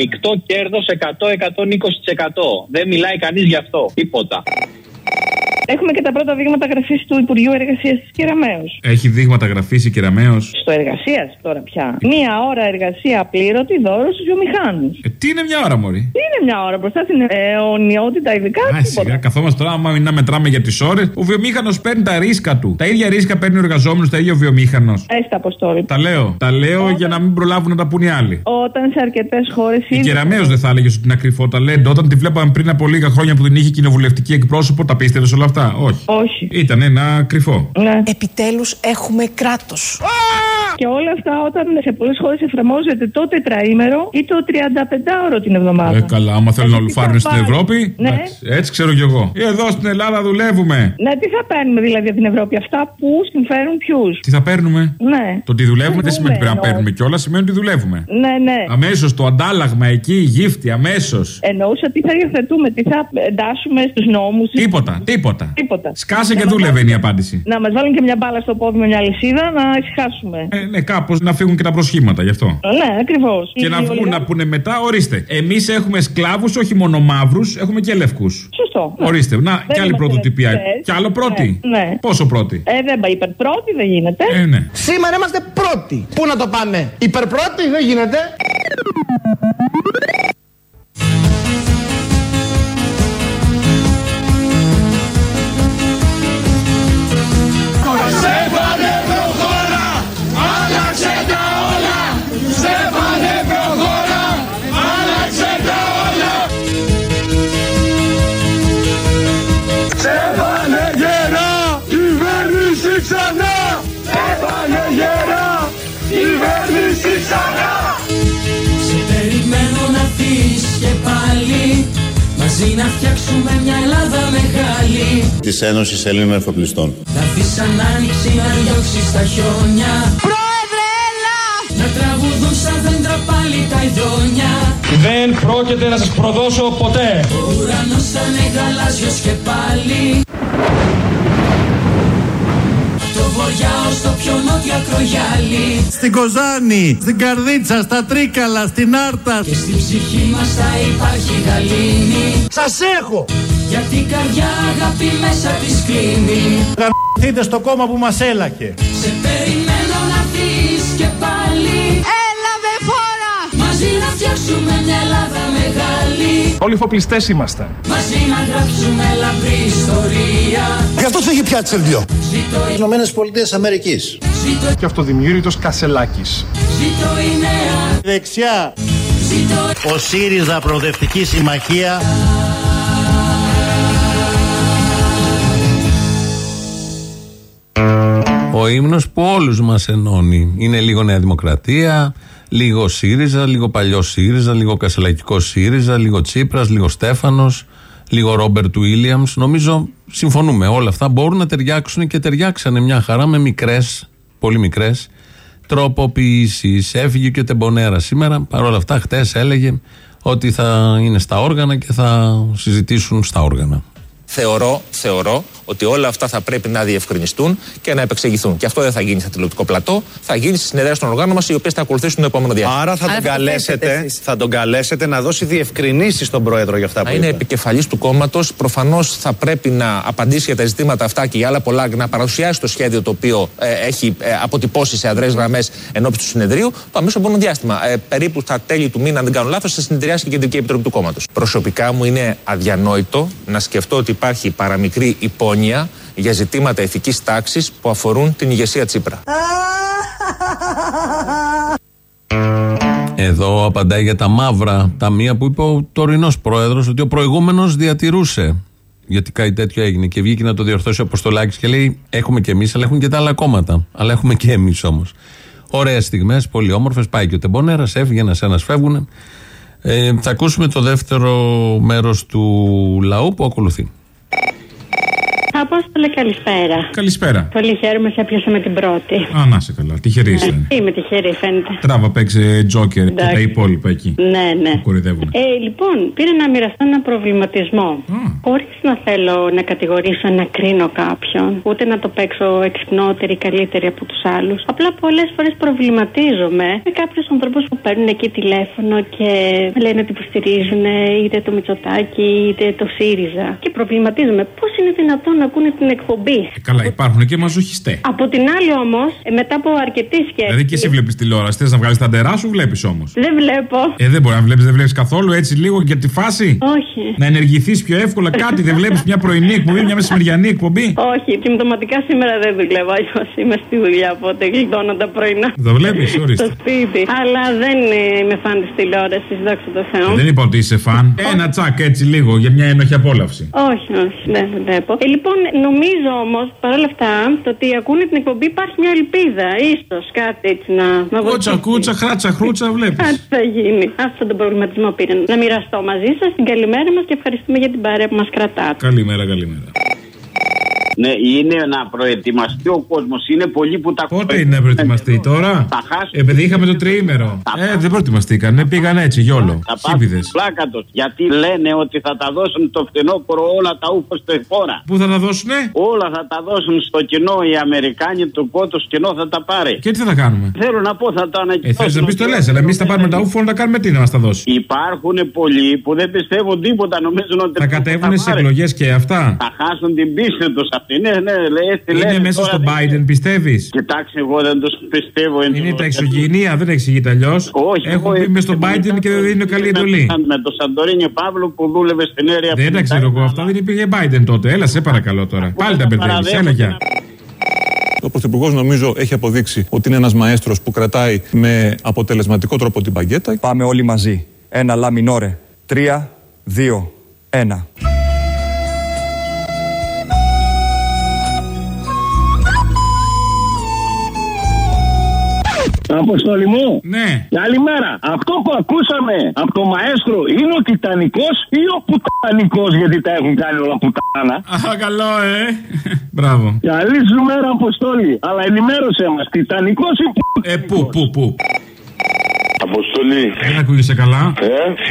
Μεικτό κέρδος 100-120%. Δεν μιλάει κανείς γι' αυτό. Τίποτα. Έχουμε και τα πρώτα δείγματα γραφής του Υπουργείου Εργασίας της Κεραμαίο. Έχει δείγματα γραφής η Κεραμαίο. Στο εργασίας τώρα πια. Μία ώρα εργασία απλήρωτη δώρο στους βιομηχάνους. Ε, τι είναι μια ώρα, Μωρή; Τι είναι μια ώρα μπροστά στην αιωνιότητα, ειδικά. Α, σιγά, καθόμαστε τώρα, άμα να μετράμε για τις ώρες. Ο βιομήχανος παίρνει τα ρίσκα του. Τα ίδια ρίσκα παίρνει ο εργαζόμενος, τα ίδια ο βιομήχανος. Έστα αποστόλη. Τα λέω. Τα λέω για να μην προλάβουν να τα πούν οι άλλοι. Όταν σε αρκετές χώρες Η Κεραμαίο δεν θα έλεγε ότι είναι ακρυφό ταλέντο. Όταν τη βλέπαμε πριν από λίγα χρόνια που την είχε κοινοβουλευτική εκπρόσωπο, τα πίστευες όλα αυτά; Όχι. Όχι. Ήταν ένα κρυφό. Ναι. Επιτέλους έχουμε κράτος. Και όλα αυτά όταν σε πολλές χώρες εφαρμόζεται το τετραήμερο ή το 35ωρο την εβδομάδα. Ε, καλά, άμα θέλουν να λουφάρουν στην πάρει. Ευρώπη. Ναι. εντάξει, Έτσι ξέρω κι εγώ. Εδώ στην Ελλάδα δουλεύουμε. Ναι, τι θα παίρνουμε δηλαδή από την Ευρώπη, αυτά που συμφέρουν ποιους; Τι θα παίρνουμε; Ναι. Το ότι δουλεύουμε δεν σημαίνει ότι πρέπει να εννοώ. παίρνουμε κιόλας, σημαίνει ότι δουλεύουμε. Ναι, ναι. Αμέσως το αντάλλαγμα εκεί, η γύφτη, αμέσως. Εννοούσα τι θα υιοθετούμε, τι θα εντάσσουμε στους νόμους. Τίποτα, τίποτα. Τίποτα. Σκάσε και δούλευε είναι η απάντηση. Να μας βάλουν και μια μπάλα στο πόδι με μια λυσίδα να ησυχάσουμε. Ε, ναι, κάπως να φύγουν και τα προσχήματα γι' αυτό. Ναι, ακριβώς. Και να βγουν να πούνε μετά, ορίστε. Εμείς έχουμε σκλάβους, όχι μόνο μαύρους, έχουμε και λευκούς. Σωστό. Ορίστε, να, Δεν κι άλλη είμαστε πρωτοτυπία. ρεαλιστές. Κι άλλο πρώτη; Ναι, ναι. Πόσο πρώτη; Ε, δεν είπα υπερπρώτη, δεν γίνεται. Ε, ναι. Σήμερα είμαστε πρώτοι. Πού να το πάμε, υπερπρώτη δεν γίνεται. Μαζί να φτιάξουμε μια Ελλάδα μεγάλη. Της Ένωσης Ελλήνων Εφοπλιστών. Να αφήσεις σαν άνοιξη να διώξεις τα χιόνια. Πρόεδρε έλα! Να τραγουδούν σαν δέντρα πάλι τα ειδόνια. Δεν πρόκειται να σας προδώσω ποτέ. Ο ουρανός θα είναι γαλάζιος και πάλι Το βορειά ως το πιο νότιο ακρογιάλι Στην Κοζάνη, στην Καρδίτσα, στα Τρίκαλα, στην Άρτα. Και στην ψυχή μας θα υπάρχει γαλήνη Σας έχω. Γιατί η καρδιά αγάπη μέσα της κλείνει Γαμηθείτε στο κόμμα που μας έλακε. Σε περιμένω να δεις και πάλι Έλα με φόρα Μαζί να φτιάξουμε μια Ελλάδα μεγάλη Όλοι φοπλιστές είμαστε. Μαζί να γράψουμε λαμπρή ιστορία Γι' αυτό τους έχει πιάσει σερβιό. Ζήτω η, Ηνωμένες Πολιτείες Αμερικής. ζήτω, Και αυτοδημιούργητος Κασελάκης. ζήτω η νέα Δεξιά. Ζήτω Ο ΣΥΡΙΖΑ Προοδευτική Συμμαχία. Ο ύμνος που όλους μας ενώνει. Είναι λίγο Νέα Δημοκρατία, λίγο ΣΥΡΙΖΑ, λίγο παλιό ΣΥΡΙΖΑ, λίγο Κασελακικό ΣΥΡΙΖΑ, λίγο Τσίπρας, λίγο Στέφανος, λίγο Ρόμπερτ Βίλιαμς. Νομίζω συμφωνούμε. Όλα αυτά μπορούν να ταιριάξουν και ταιριάξανε μια χαρά με μικρές, πολύ μικρές τροποποιήσεις. Έφυγε και ο Τεμπονέρας σήμερα. Παρ' όλα αυτά, χτες έλεγε ότι θα είναι στα όργανα και θα συζητήσουν στα όργανα. Θεωρώ, θεωρώ ότι όλα αυτά θα πρέπει να διευκρινιστούν και να επεξηγηθούν. Και αυτό δεν θα γίνει σε τηλεοπτικό πλατό, θα γίνει στι συνεδρίε των οργάνων μας, οι οποίες θα ακολουθήσουν το επόμενο διάστημα. Άρα θα τον, καλέσετε, θα τον καλέσετε να δώσει διευκρινήσεις στον Πρόεδρο για αυτά Να που είναι είπε. επικεφαλής του κόμματος. Προφανώς θα πρέπει να απαντήσει για τα ζητήματα αυτά και για άλλα πολλά, να παρουσιάσει το σχέδιο το οποίο ε, έχει ε, αποτυπώσει σε αδρές γραμμές ενώπιση του συνεδρίου το αμέσως επόμενο διάστημα. Ε, περίπου στα τέλη του μήνα, αν δεν κάνω λάθος, θα συνεδριάσει και η Κεντρική Επιτροπή του κόμματος. Προσωπικά μου είναι αδιανόητο να σκεφτώ ότι υπάρχει παραμικρή υπόνοια για ζητήματα ηθικής τάξης που αφορούν την ηγεσία Τσίπρα. Εδώ απαντάει για τα μαύρα ταμεία που είπε ο τωρινός πρόεδρος ότι ο προηγούμενος διατηρούσε. Γιατί κάτι τέτοιο έγινε και βγήκε να το διορθώσει ο Αποστολάκης και λέει: Έχουμε και εμείς, αλλά έχουν και τα άλλα κόμματα. Αλλά έχουμε και εμείς όμως. Ωραίες στιγμές, πολύ όμορφες. Πάει και ο Τεμπονέρας, έφυγε ένα-ένα, φεύγουν. Ε, θα ακούσουμε το δεύτερο μέρος του λαού που ακολουθεί. Απόστολε, καλησπέρα. Καλησπέρα. Πολύ χαίρομαι, σε έπιασα με την πρώτη. Α, να σε καλά. Τυχερή είστε. Ναι, Είμαι τυχερή, φαίνεται. Τράβα παίξε τζόκερ και Εντάξει. τα υπόλοιπα εκεί. Ναι, ναι. Που κορυδεύουν. Ε, λοιπόν, πήρα να μοιραστώ ένα προβληματισμό. Χωρίς να θέλω να κατηγορήσω, να κρίνω κάποιον, ούτε να το παίξω εξυπνότερη, καλύτερη από τους άλλους. Απλά πολλές φορές προβληματίζομαι με κάποιους ανθρώπους που παίρνουν εκεί τηλέφωνο και λένε ότι υποστηρίζουν είτε το Μητσοτάκι είτε το ΣΥΡΙΖΑ. Και προβληματίζομαι πώς είναι δυνατόν να ακούνε την εκπομπή. Ε, Καλά, υπάρχουν και μαζοχιστέ. Από την άλλη όμως, μετά από αρκετή σκέψη. Δηλαδή και εσύ βλέπεις τηλεόραση. Θες να βγάλεις τα ντερά σου, βλέπεις όμως. Δεν βλέπω. Ε, δεν μπορεί να βλέπεις, δεν βλέπεις καθόλου έτσι λίγο για τη φάση. Όχι. Να ενεργηθείς πιο εύκολα κάτι, δεν βλέπεις μια πρωινή εκπομπή, μια μεσημεριανή εκπομπή. Όχι, συμπτωματικά σήμερα δεν δουλεύω. Αλλιώς είμαι στη δουλειά, οπότε γλιτώνω τα πρωινά. Το βλέπεις, ορίστε. Στο σπίτι. Αλλά δεν ε, είμαι φαν της τηλεόρασης, δόξα τω Θεώ. Ε, Δεν είπα ότι είσαι φαν. Ένα τσακ έτσι λίγο για μια ένοχη απόλαυση. Όχι, όχι, δεν βλέπω. Ε, λοιπόν, νομίζω όμως παρόλα αυτά το ότι ακούνε την εκπομπή υπάρχει μια ελπίδα. σω κάτι έτσι να. να Κούτσα, βοηθήσει. κούτσα, χράτσα, χρούτσα, βλέπεις. Κάτι θα γίνει. Αυτό τον προβληματισμό πήρε. Να μοιραστώ μαζί σας την καλημέρα μας και ευχαριστούμε για την παρέα που μας κρατάτε. Καλημέρα, καλημέρα. Ναι, είναι να προετοιμαστεί ο κόσμος. Είναι πολλοί που τα Πότε είναι να προετοιμαστεί τώρα; Θα χάσουν. Επειδή είχαμε το τριήμερο. Ε, δεν προετοιμαστήκανε, πήγαν έτσι, γιόλο. Θα Σύμπηδε. πάθουν πλάκα τους, Γιατί λένε ότι θα τα δώσουν το φθινόπωρο όλα τα ούφο στη χώρα. Πού θα τα δώσουνε; Όλα θα τα δώσουν στο κοινό. Οι Αμερικάνοι του κότου κοινό θα τα πάρει. Και τι θα τα κάνουμε; Θέλω να πω, θα τα Ε, ανακοινώσουν. θες να πεις το λες, αλλά εμείς θα πάρουμε τα ούφο να τα κάνουμε τι να μας τα δώσει; Υπάρχουν πολλοί που δεν πιστεύουν τίποτα. Νομίζουν ότι. Θα κατέβουν σε εκλογές και αυτά; Θα χάσουν την πίστη τους αυτή. Ναι, ναι, λέει, τι Είναι λένε μέσα τώρα, στον δεν- Biden, πιστεύεις; Κοιτάξτε, εγώ δεν τους πιστεύω. Είναι τα εξωγενεία, δεν εξηγείται αλλιώς. Όχι, Έχουν εγώ μπει μες στον Biden και δεν δίνουν καλή εντολή. Με τον Σαντορίνιο Παύλο που δούλευε στην αίρια Δεν τα ξέρω εγώ αυτά, δεν υπήρχε Biden τότε. Έλα, σε παρακαλώ τώρα. Πάλι τα μπερδεύεις. Έλα, γεια. Ο Πρωθυπουργός νομίζω έχει αποδείξει ότι είναι ένας μαέστρος που κρατάει με αποτελεσματικό τρόπο την παγκέτα. Πάμε όλοι μαζί. Ένα λα μινόρε. Τρία, δύο, ένα. Αποστολή μου. Ναι. Καλημέρα. Αυτό που ακούσαμε από το μαέστρο είναι ο Τιτανικός ή ο Πουτανικός γιατί τα έχουν κάνει όλα πουτάνα. Α, καλό, ε. Μπράβο. Καλή σου μέρα, Αποστόλη. Αλλά ενημέρωσέ μας. Τιτανικός ή Ε, πού, πού, πού. Αποστολή. Δεν ακούγεσαι καλά. Ε;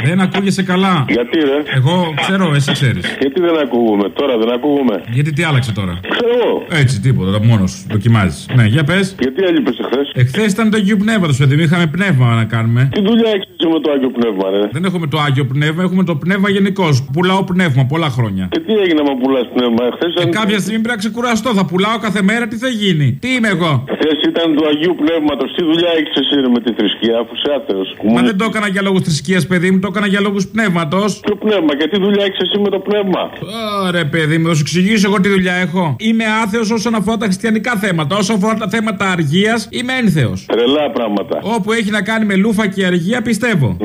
Δεν ακούγεσαι καλά. Γιατί ρε; Εγώ ξέρω, εσύ ξέρεις. Γιατί δεν ακούγουμε, τώρα δεν ακούγουμε. Γιατί τι άλλαξε τώρα; Ξέρω εγώ. Έτσι, τίποτα, μόνος δοκιμάζεις. Ναι, για πες. Γιατί έλειπες εχθές; Εχθές ήταν το Αγίου Πνεύματο, παιδί μου. Είχαμε πνεύμα να κάνουμε. Τι δουλειά έχεις εσύ με το Άγιο Πνεύμα, ρε; Δεν έχουμε το Άγιο Πνεύμα, έχουμε το πνεύμα γενικώς. Πουλάω πνεύμα πολλά χρόνια. Και τι έγινε με πουλάς πνεύμα; Εχθές. Ε, κάποια στιγμή πρέπει να ξεκουραστώ. Θα πουλάω κάθε μέρα, τι θα γίνει; Τι είμαι εγώ; Χθε ήταν του Αγίου Πνεύματος. Τι δουλειά έχεις εσύ ρε, με τη θρησκεία, αφού είσαι άθεο. Μα δεν το έκανα για λόγους θρησκείας, παιδί μου, το έκανα για λόγους πνεύματος. Ποιο πνεύμα, και τι δουλειά έχεις εσύ με το πνεύμα; Ωραία, παιδί μου, θα σου εξηγήσω εγώ τι δουλειά έχω. Είμαι άθεος όσον αφορά τα χριστιανικά θέματα. Όσον αφορά τα θέματα αργίας, είμαι ένθεος. Τρελά πράγματα. Όπου έχει να κάνει με λούφα και αργία, πιστεύω.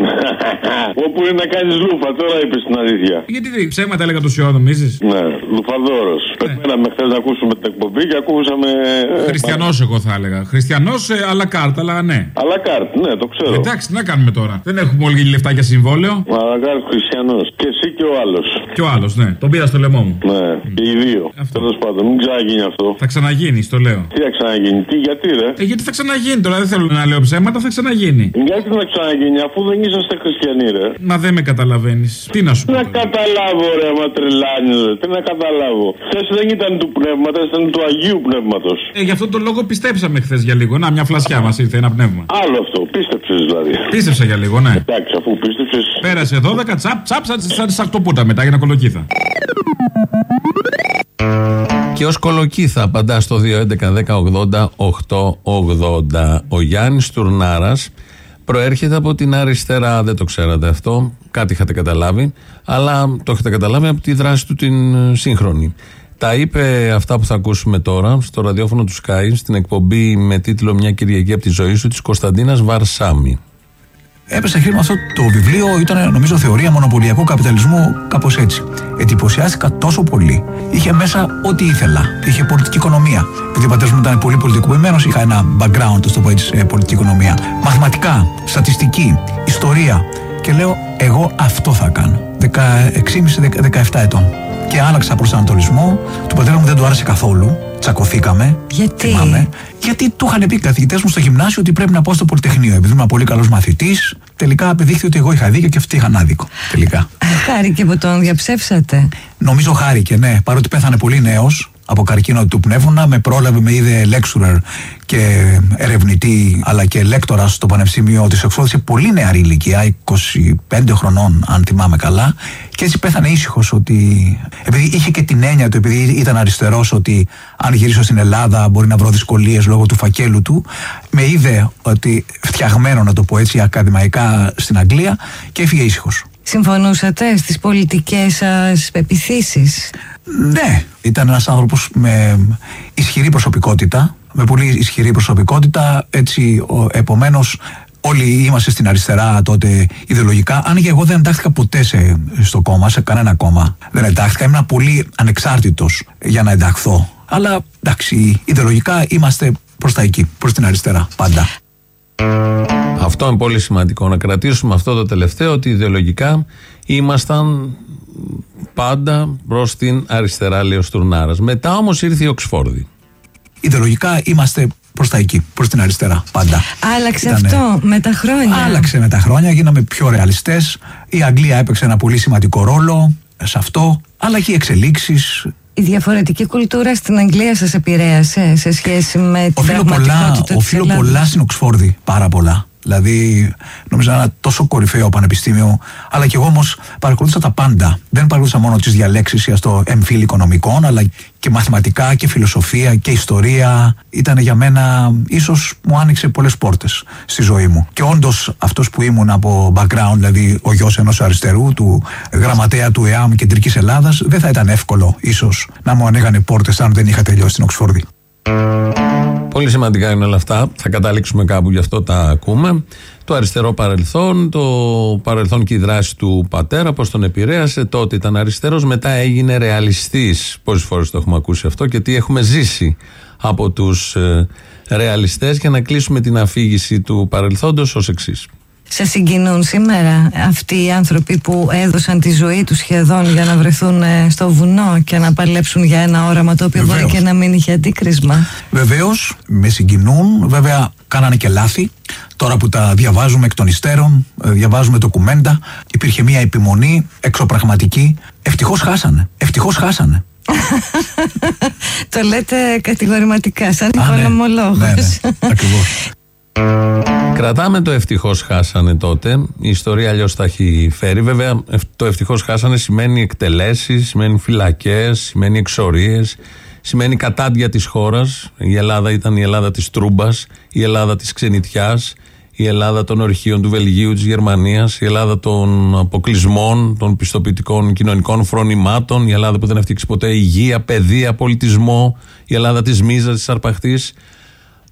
[LAUGHS] Όπου είναι να κάνεις λούφα, τώρα είπες την αλήθεια. Γιατί τι, ψέματα έλεγα τόση ώρα, νομίζεις; Ναι, λουφαδόρος. Περιμέναμε χθες να ακούσουμε την εκπομπή και ακούσαμε. ε, Χριστιανός, εγώ θα έλεγα. Χριστιανός, αλλά κάρτα, αλλά ναι. Αλλά κάρτ, ναι, το ξέρω. Εντάξει, τι να κάνουμε τώρα. Δεν έχουμε όλοι λεφτά για συμβόλαιο. Αλλά κάρτ χριστιανός. Και εσύ και ο άλλος. Και ο άλλος, ναι. Τον πήρα στο λαιμό μου. Ναι, και οι δύο. Τέλος πάντων, μην ξαναγίνει αυτό. Θα ξαναγίνει, το λέω. Τι θα ξαναγίνει, τι, γιατί ρε; Ε, γιατί θα ξαναγίνει τώρα, δεν θέλω να λέω ψέματα, θα ξαναγίνει. Γιατί να ξαναγίνει, αφού δεν είσαστε χριστιανοί, ρε; Μα δεν με καταλαβαίνεις. Τι να σου Τι πω. να καταλάβω, ρε, μα τρελάνει, ρε; Τι να καταλάβω. Χθες δεν ήταν του πνεύματος, ήταν του Αγίου Πνεύματος. Ε, γι' αυτόν τον λόγο πιστέψαμε χθες για λίγο. Να, μια φλασιά μας ήρθε ένα πνεύμα. Άλλο αυτό, πίστεψες δηλαδή. Πίστεψα για λίγο, ναι. Εντάξει, αφού πίστεψες. Πέρασε 12, τσαπ, τσαπ, σαν, σαν τη σακτοπούτα μετά για να κολοκύθα. Και ως κολοκύθα απαντά στο 2.11.10.80.880. Ο Γιάννης Τουρνάρας προέρχεται από την αριστερά. Δεν το ξέρατε αυτό. Κάτι είχατε καταλάβει. Αλλά το έχετε καταλάβει από τη δράση του την ε, σύγχρονη. Τα είπε αυτά που θα ακούσουμε τώρα στο ραδιόφωνο του Sky στην εκπομπή με τίτλο Μια Κυριακή από τη ζωή σου της Κωνσταντίνας Βαρσάμι. Έπεσε χρήμα αυτό το βιβλίο, ήταν νομίζω θεωρία μονοπωλιακού καπιταλισμού, κάπως έτσι. Εντυπωσιάστηκα τόσο πολύ. Είχε μέσα ό,τι ήθελα. Είχε πολιτική οικονομία. Επειδή ο πατέρας μου ήταν πολύ πολιτικοποιημένος, είχα ένα background, το πω έτσι, σε πολιτική οικονομία. Μαθηματικά, στατιστική, ιστορία. Και λέω, εγώ αυτό θα κάνω. 16,5-17 ετών. Και άλλαξα προσανατολισμό. Του πατέρα μου δεν του άρεσε καθόλου. Τσακωθήκαμε. Γιατί; Θυμάμαι. Γιατί του είχαν πει οι καθηγητές μου στο γυμνάσιο ότι πρέπει να πάω στο Πολυτεχνείο. Επειδή ήμουν πολύ καλός μαθητής, τελικά απεδείχθη ότι εγώ είχα δίκιο και αυτοί είχαν άδικο. Τελικά. Χάρηκε που τον διαψεύσατε. Νομίζω χάρηκε, ναι. Παρότι πέθανε πολύ νέος από καρκίνο του πνεύμονα, με πρόλαβε, με είδε lecturer και ερευνητή, αλλά και λέκτορα στο Πανεπιστήμιο της Οξφόρδη σε πολύ νεαρή ηλικία, 25 χρονών, αν θυμάμαι καλά. Και έτσι πέθανε ήσυχος ότι. Επειδή είχε και την έννοια του, επειδή ήταν αριστερός, ότι αν γυρίσω στην Ελλάδα μπορεί να βρω δυσκολίες λόγω του φακέλου του. Με είδε ότι φτιαγμένο, να το πω έτσι, ακαδημαϊκά στην Αγγλία και έφυγε ήσυχος. Συμφωνούσατε στις πολιτικές σας πεπιθήσεις. Ναι, ήταν ένας άνθρωπος με ισχυρή προσωπικότητα, με πολύ ισχυρή προσωπικότητα, έτσι ο, επομένως όλοι είμαστε στην αριστερά τότε ιδεολογικά, αν και εγώ δεν εντάχθηκα ποτέ σε, στο κόμμα, σε κανένα κόμμα. Δεν εντάχθηκα, ήμουν πολύ ανεξάρτητος για να ενταχθώ. Αλλά εντάξει, ιδεολογικά είμαστε προς τα εκεί, προς την αριστερά, πάντα. Αυτό είναι πολύ σημαντικό να κρατήσουμε αυτό το τελευταίο ότι ιδεολογικά ήμασταν πάντα προς την αριστερά, λέει ο Στουρνάρας. Μετά όμως ήρθε η Οξφόρδη. Ιδεολογικά είμαστε προς τα εκεί, προς την αριστερά. Πάντα. Άλλαξε Ήτανε- αυτό με τα χρόνια. Άλλαξε με τα χρόνια, γίναμε πιο ρεαλιστές. Η Αγγλία έπαιξε ένα πολύ σημαντικό ρόλο σε αυτό, αλλά και οι εξελίξεις. Η διαφορετική κουλτούρα στην Αγγλία σας επηρέασε σε σχέση με την Οφείλω πολλά, πραγματικότητα της οφείλω Ελλάδας; πολλά στην Οξφόρδη. Πάρα πολλά. Δηλαδή, νομίζω ένα τόσο κορυφαίο πανεπιστήμιο. Αλλά και εγώ όμως παρακολούθησα τα πάντα. Δεν παρακολούθησα μόνο τις διαλέξεις στο εμφύλ οικονομικών, αλλά και μαθηματικά και φιλοσοφία και ιστορία. Ήταν για μένα, ίσως μου άνοιξε πολλές πόρτες στη ζωή μου. Και όντως αυτός που ήμουν από background, δηλαδή ο γιος ενός αριστερού, του γραμματέα του ΕΑΜ Κεντρικής Ελλάδας, δεν θα ήταν εύκολο ίσως να μου ανοίγανε πόρτες αν δεν είχα τελειώσει την Οξφόρδη. Πολύ σημαντικά είναι όλα αυτά. Θα καταλήξουμε κάπου, γι' αυτό τα ακούμε. Το αριστερό παρελθόν, το παρελθόν και η δράση του πατέρα, πώς τον επηρέασε. Τότε ήταν αριστερός, μετά έγινε ρεαλιστής. Πόσες φορές το έχουμε ακούσει αυτό και τι έχουμε ζήσει από τους ε, ρεαλιστές. Για να κλείσουμε την αφήγηση του παρελθόντος ως εξής. Σε συγκινούν σήμερα αυτοί οι άνθρωποι που έδωσαν τη ζωή τους σχεδόν για να βρεθούν ε, στο βουνό και να παλέψουν για ένα όραμα το οποίο μπορεί Βεβαίως. και να μην είχε αντίκρισμα; Βεβαίως, με συγκινούν. Βέβαια, κάνανε και λάθη. Τώρα που τα διαβάζουμε εκ των υστέρων, ε, διαβάζουμε ντοκουμέντα, υπήρχε μια επιμονή εξωπραγματική. Ευτυχώς χάσανε. Ευτυχώς χάσανε. [LAUGHS] Το λέτε κατηγορηματικά, σαν Α, ναι. οικονομολόγος. Ναι, ναι, ακριβώς. [LAUGHS] Κρατάμε το ευτυχώς χάσανε τότε. Η ιστορία αλλιώς τα έχει φέρει. Βέβαια, ευ- το ευτυχώς χάσανε σημαίνει εκτελέσεις, σημαίνει φυλακές, σημαίνει εξορίες, σημαίνει κατάντια της χώρας. Η Ελλάδα ήταν η Ελλάδα της Τρούμπας, η Ελλάδα της ξενιτιάς, η Ελλάδα των ορυχείων του Βελγίου, της Γερμανίας, η Ελλάδα των αποκλεισμών, των πιστοποιητικών κοινωνικών φρονημάτων, η Ελλάδα που δεν έφτιαξε ποτέ υγεία, παιδεία, πολιτισμό, η Ελλάδα της μίζας, της αρπαχτής.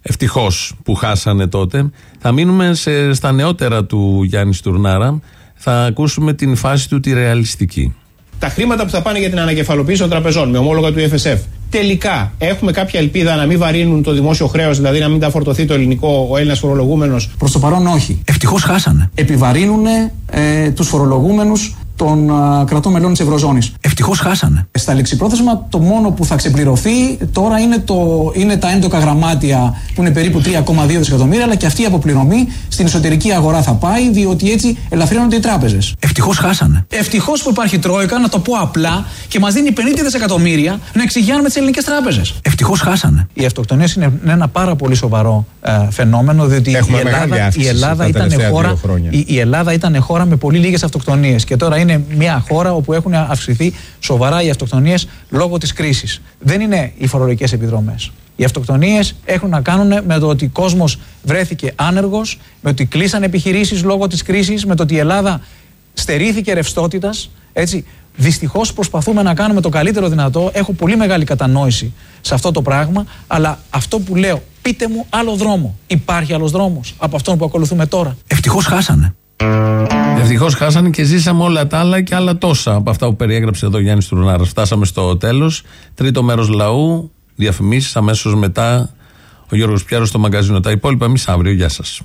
Ευτυχώς που χάσανε τότε. Θα μείνουμε σε, στα νεότερα του Γιάννη Στουρνάρα. Θα ακούσουμε την φάση του τη ρεαλιστική. τα χρήματα που θα πάνε για την ανακεφαλοποίηση των τραπεζών με ομόλογα του FSF. Τελικά έχουμε κάποια ελπίδα να μην βαρύνουν το δημόσιο χρέος, δηλαδή να μην τα φορτωθεί το ελληνικό, ο Έλληνας φορολογούμενος; Προς το παρόν, όχι. Ευτυχώς χάσανε. επιβαρύνουν ε, τους φορολογούμενους των α, κρατών μελών της Ευρωζώνης. Ευτυχώς χάσανε. Στα λεξιπρόθεσμα το μόνο που θα ξεπληρωθεί τώρα είναι, το, είναι τα έντοκα γραμμάτια που είναι περίπου 3,2 δισεκατομμύρια αλλά και αυτή η αποπληρωμή στην εσωτερική αγορά θα πάει διότι έτσι ελαφρύνονται οι τράπεζες. Ευτυχώς χάσανε. Ευτυχώς που υπάρχει Τρόικα, να το πω απλά, και μας δίνει 50 δισεκατομμύρια να εξηγιάνουμε τις ελληνικές τράπεζες. Ευτυχώς χάσανε. Οι αυτοκτονίες είναι ένα πάρα πολύ σοβαρό ε, φαινόμενο, διότι Έχουμε η μεγάλη Ελλάδα, η, αύξηση Ελλάδα τα ήταν τελευταία χώρα, δύο χρόνια. η, η Ελλάδα ήταν χώρα με πολύ λίγες αυτοκτονίες. Και τώρα είναι μια χώρα όπου έχουν αυξηθεί σοβαρά οι αυτοκτονίες λόγω της κρίσης. Δεν είναι οι φορολογικές επιδρομές. Οι αυτοκτονίες έχουν να κάνουν με το ότι ο κόσμος βρέθηκε άνεργος, με ότι κλείσαν επιχειρήσεις λόγω της κρίσης, με το ότι η Ελλάδα στερήθηκε ρευστότητας. Έτσι. Δυστυχώς προσπαθούμε να κάνουμε το καλύτερο δυνατό. Έχω πολύ μεγάλη κατανόηση σε αυτό το πράγμα. Αλλά αυτό που λέω, πείτε μου άλλο δρόμο. Υπάρχει άλλος δρόμος από αυτόν που ακολουθούμε τώρα. Ευτυχώς χάσανε. Ευτυχώς χάσανε και ζήσαμε όλα τα άλλα και άλλα τόσα από αυτά που περιέγραψε εδώ ο Γιάννης Τουρνάρα. Φτάσαμε στο τέλος. Τρίτο μέρος λαού. Διαφημίσεις αμέσως μετά. Ο Γιώργος Πιάρος στο μαγκαζίνο. Τα υπόλοιπα εμείς αύριο. Γεια σας.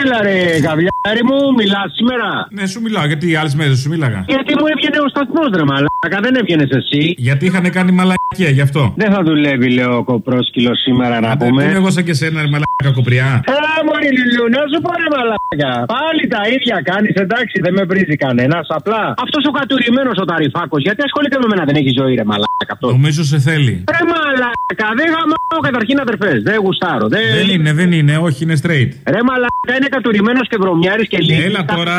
Έλα ρε καβλιάρι μου, μιλάς σήμερα. Ναι, σου μιλάω, γιατί άλλες μέρες σου μίλαγα. Γιατί μου έβγαινε ο σταθμός ρε μαλάκα, δεν έβγαινες εσύ. Γιατί είχαν κάνει μαλακία γι' αυτό. Δεν θα δουλεύει, λέω ο κοπρόσκυλο σήμερα να Δεν πούμε. είμαι εγώ σαν και σένα, ρε μαλάκα κοπριά. Ε, μωρή Λιλού, να σου πω ρε μαλάκα. Πάλι τα ίδια κάνεις, εντάξει, δεν με βρίζει κανένας. Απλά αυτός ο κατουρημένος ο ταρυφάκο, γιατί ασχολείται με μένα, δεν έχει ζωή, ρε μαλάκα αυτό. Νομίζω σε θέλει. Ρε μαλάκα, δεν γαμάω καταρχήν αδερφές, δεν γουστάρω. Δεν... Δεν είναι, δεν είναι, όχι, είναι straight. Ρε μαλάκα, είναι κατουρημένος και βρωμιάρης και λίγο. Έλα τώρα,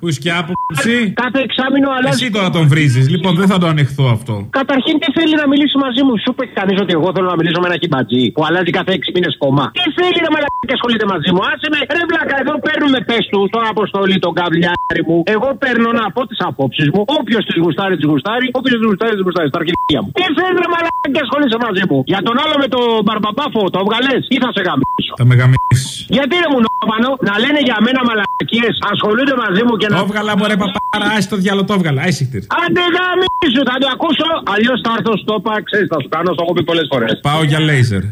που είσαι και άποψη. Κάθε εξάμεινο αλλάζει. Εσύ τώρα τον βρίζεις, λοιπόν δεν θα το ανεχθώ αυτό. Καταρχήν, τι θέλει να μιλήσει μαζί μου; Σου είπε κανείς ότι εγώ θέλω να μιλήσω με ένα χιμπατζή που αλλάζει κάθε 6 μήνες κόμμα. Τι θέλει να μαλακά και ασχολείται μαζί μου; Άσε με, ρε βλακα, εδώ παίρνουμε πες του στον αποστολή τον καβλιάρι μου. Εγώ παίρνω να πω τις απόψεις μου. Όποιος τη γουστάρει, τη γουστάρει. Όποιος τη γουστάρει, τη γουστάρει. Στα αρχίδια μου. Τι θέλει ρε μαλακά και ασχολείσαι μαζί μου; Για τον άλλο με το μπαρμπαμπάφο το βγαλέ ή θα σε γαμίσω; Θα με γαμίσεις. Γιατί ρε μου νόπανο να λένε για μένα μαλακίες, ασχολούνται μαζί μου και να. Το έβγαλα, μωρέ παπάρα, άσε το διάλογο, το έβγαλα. Άισιχτηρ. Άντε γαμίσου, θα το ακούσω. Αλλιώς θα έρθω στο πα, ξέρεις, θα σου κάνω, το έχω πει πολλές φορές. Πάω για λέιζερ.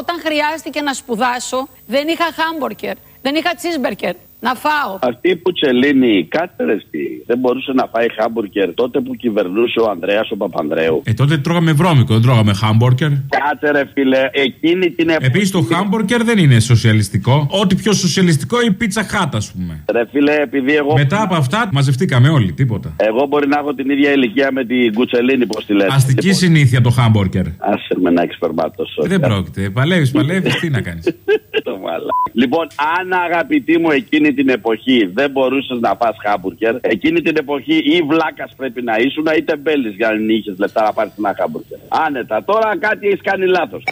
Όταν χρειάστηκε να σπουδάσω, δεν είχα χάμπορκερ, δεν είχα τσίσμπερκερ. Να φάω. Αυτή που τσελίνη, κάτσε ρε εσύ. Δεν μπορούσε να φάει χάμπουργκερ τότε που κυβερνούσε ο Ανδρέας ο Παπανδρέου. Ε, τότε τρώγαμε βρώμικο, δεν τρώγαμε χάμπορκερ. Κάτσε ρε φίλε, εκείνη την εποχή. Επίσης το χάμπορκερ δεν είναι σοσιαλιστικό. Ό,τι πιο σοσιαλιστικό η πίτσα χάτα, ας πούμε. Ρε φίλε, επειδή εγώ. Μετά από αυτά μαζευτήκαμε όλοι, τίποτα. Εγώ μπορεί να έχω την ίδια ηλικία με την Κουτσελίνη, πώς τη λέτε. Αστική συνήθεια το χάμπορκερ. Άσε με να έχει περπάτωσο. Δεν πρόκειται. Παλεύεις, παλεύεις, τι να κάνεις. [LAUGHS] Το μαλά. Λοιπόν, αν αγαπητή μου εκείνη την εποχή δεν μπορούσες να φας χάμπουργκερ, εκείνη την εποχή ή βλάκας πρέπει να ήσουν ή τεμπέλη για να μην είχες λεφτά να πάρεις ένα χάμπουργκερ. Άνετα. Τώρα κάτι έχεις κάνει λάθος.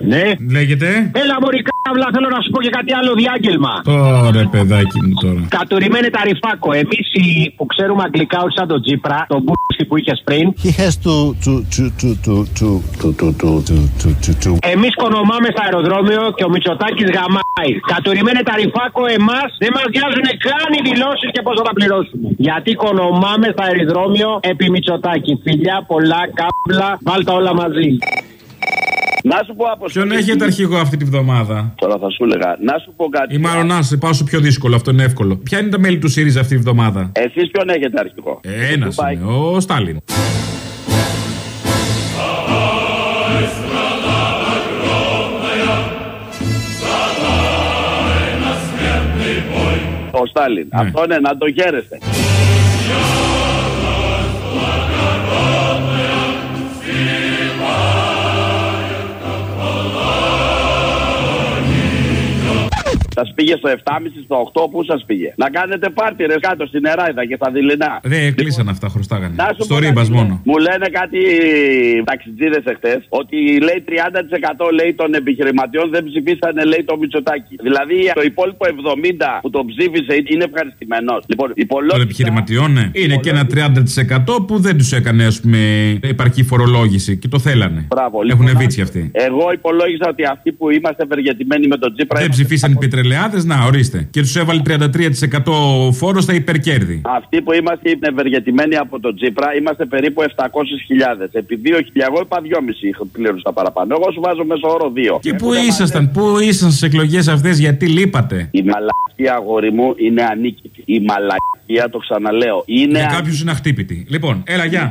Ναι. Λέγεται. Έλα, Μωρή Απλά θέλω να σου πω και κάτι άλλο διάγγελμα. Ωραία, oh, παιδάκι μου τώρα. Κατουρημένε τα ρηφάκο. Εμεί που ξέρουμε αγγλικά, όχι σαν τον Τζίπρα, τον μπουρδι που είχε πριν. Εμεί κονομάμε στο αεροδρόμιο και ο Μητσοτάκη γαμάει. Κατουρημένε τα ρηφάκο, εμά δεν μα βγάζουν καν οι δηλώσει και πώ θα τα πληρώσουμε. Γιατί κονομάμε στο αεροδρόμιο επί Μητσοτάκη. Φιλιά πολλά, κάμπλα, βάλτα όλα μαζί. Να σου πω από Ποιον έχετε αρχηγό αυτή τη βδομάδα; Τώρα θα σου έλεγα. Να σου πω κάτι. Ή μάλλον να σε πάω στο πιο δύσκολο, αυτό είναι εύκολο. Ποια είναι τα μέλη του ΣΥΡΙΖΑ αυτή τη βδομάδα; Εσείς ποιον έχετε αρχηγό; Ένας είναι, ο Στάλιν. Ο Στάλιν. Αυτό είναι να το χαίρεστε. Σας πήγε στο 7,5 στο 8, πού σας πήγε; Να κάνετε πάρτι ρε κάτω στην Εράιδα και στα δειλινά. Δεν κλείσαν αυτά, χρωστάγανε. Να σου Στο πω Ρίμπας κάτι, μόνο. Μου λένε κάτι ταξιτζίδες εχθές ότι λέει 30% λέει των επιχειρηματιών δεν ψηφίσανε λέει το Μητσοτάκι. Δηλαδή το υπόλοιπο 70% που το ψήφισε είναι ευχαριστημένος. Λοιπόν, Των υπολόγισα. επιχειρηματιών, ναι. Είναι και ένα 30% που δεν τους έκανε, ας πούμε, επαρκή φορολόγηση και το θέλανε. Μπράβο, Έχουν λοιπόν, βίτσι αυτοί. Εγώ υπολόγισα ότι αυτοί που είμαστε ευεργετημένοι με τον Τζίπρα. Δεν ψηφίσαν οι πετρελαιάδε, να ορίστε. Και τους έβαλε 33% φόρος στα υπερκέρδη. Αυτοί που είμαστε ευεργετημένοι από τον Τζίπρα είμαστε περίπου 700.000. Επί 2.000, εγώ είπα 2,5 πλήρωσα παραπάνω. Εγώ σου βάζω μέσω όρο 2. Και πού ήσασταν, πού ήσασταν στις εκλογές αυτές, γιατί λείπατε; Η μαλακία αγόρι μου είναι ανίκητη. Η μαλακία, το ξαναλέω, είναι. Για κάποιους είναι αχτύπητη. Λοιπόν, έλα, γεια.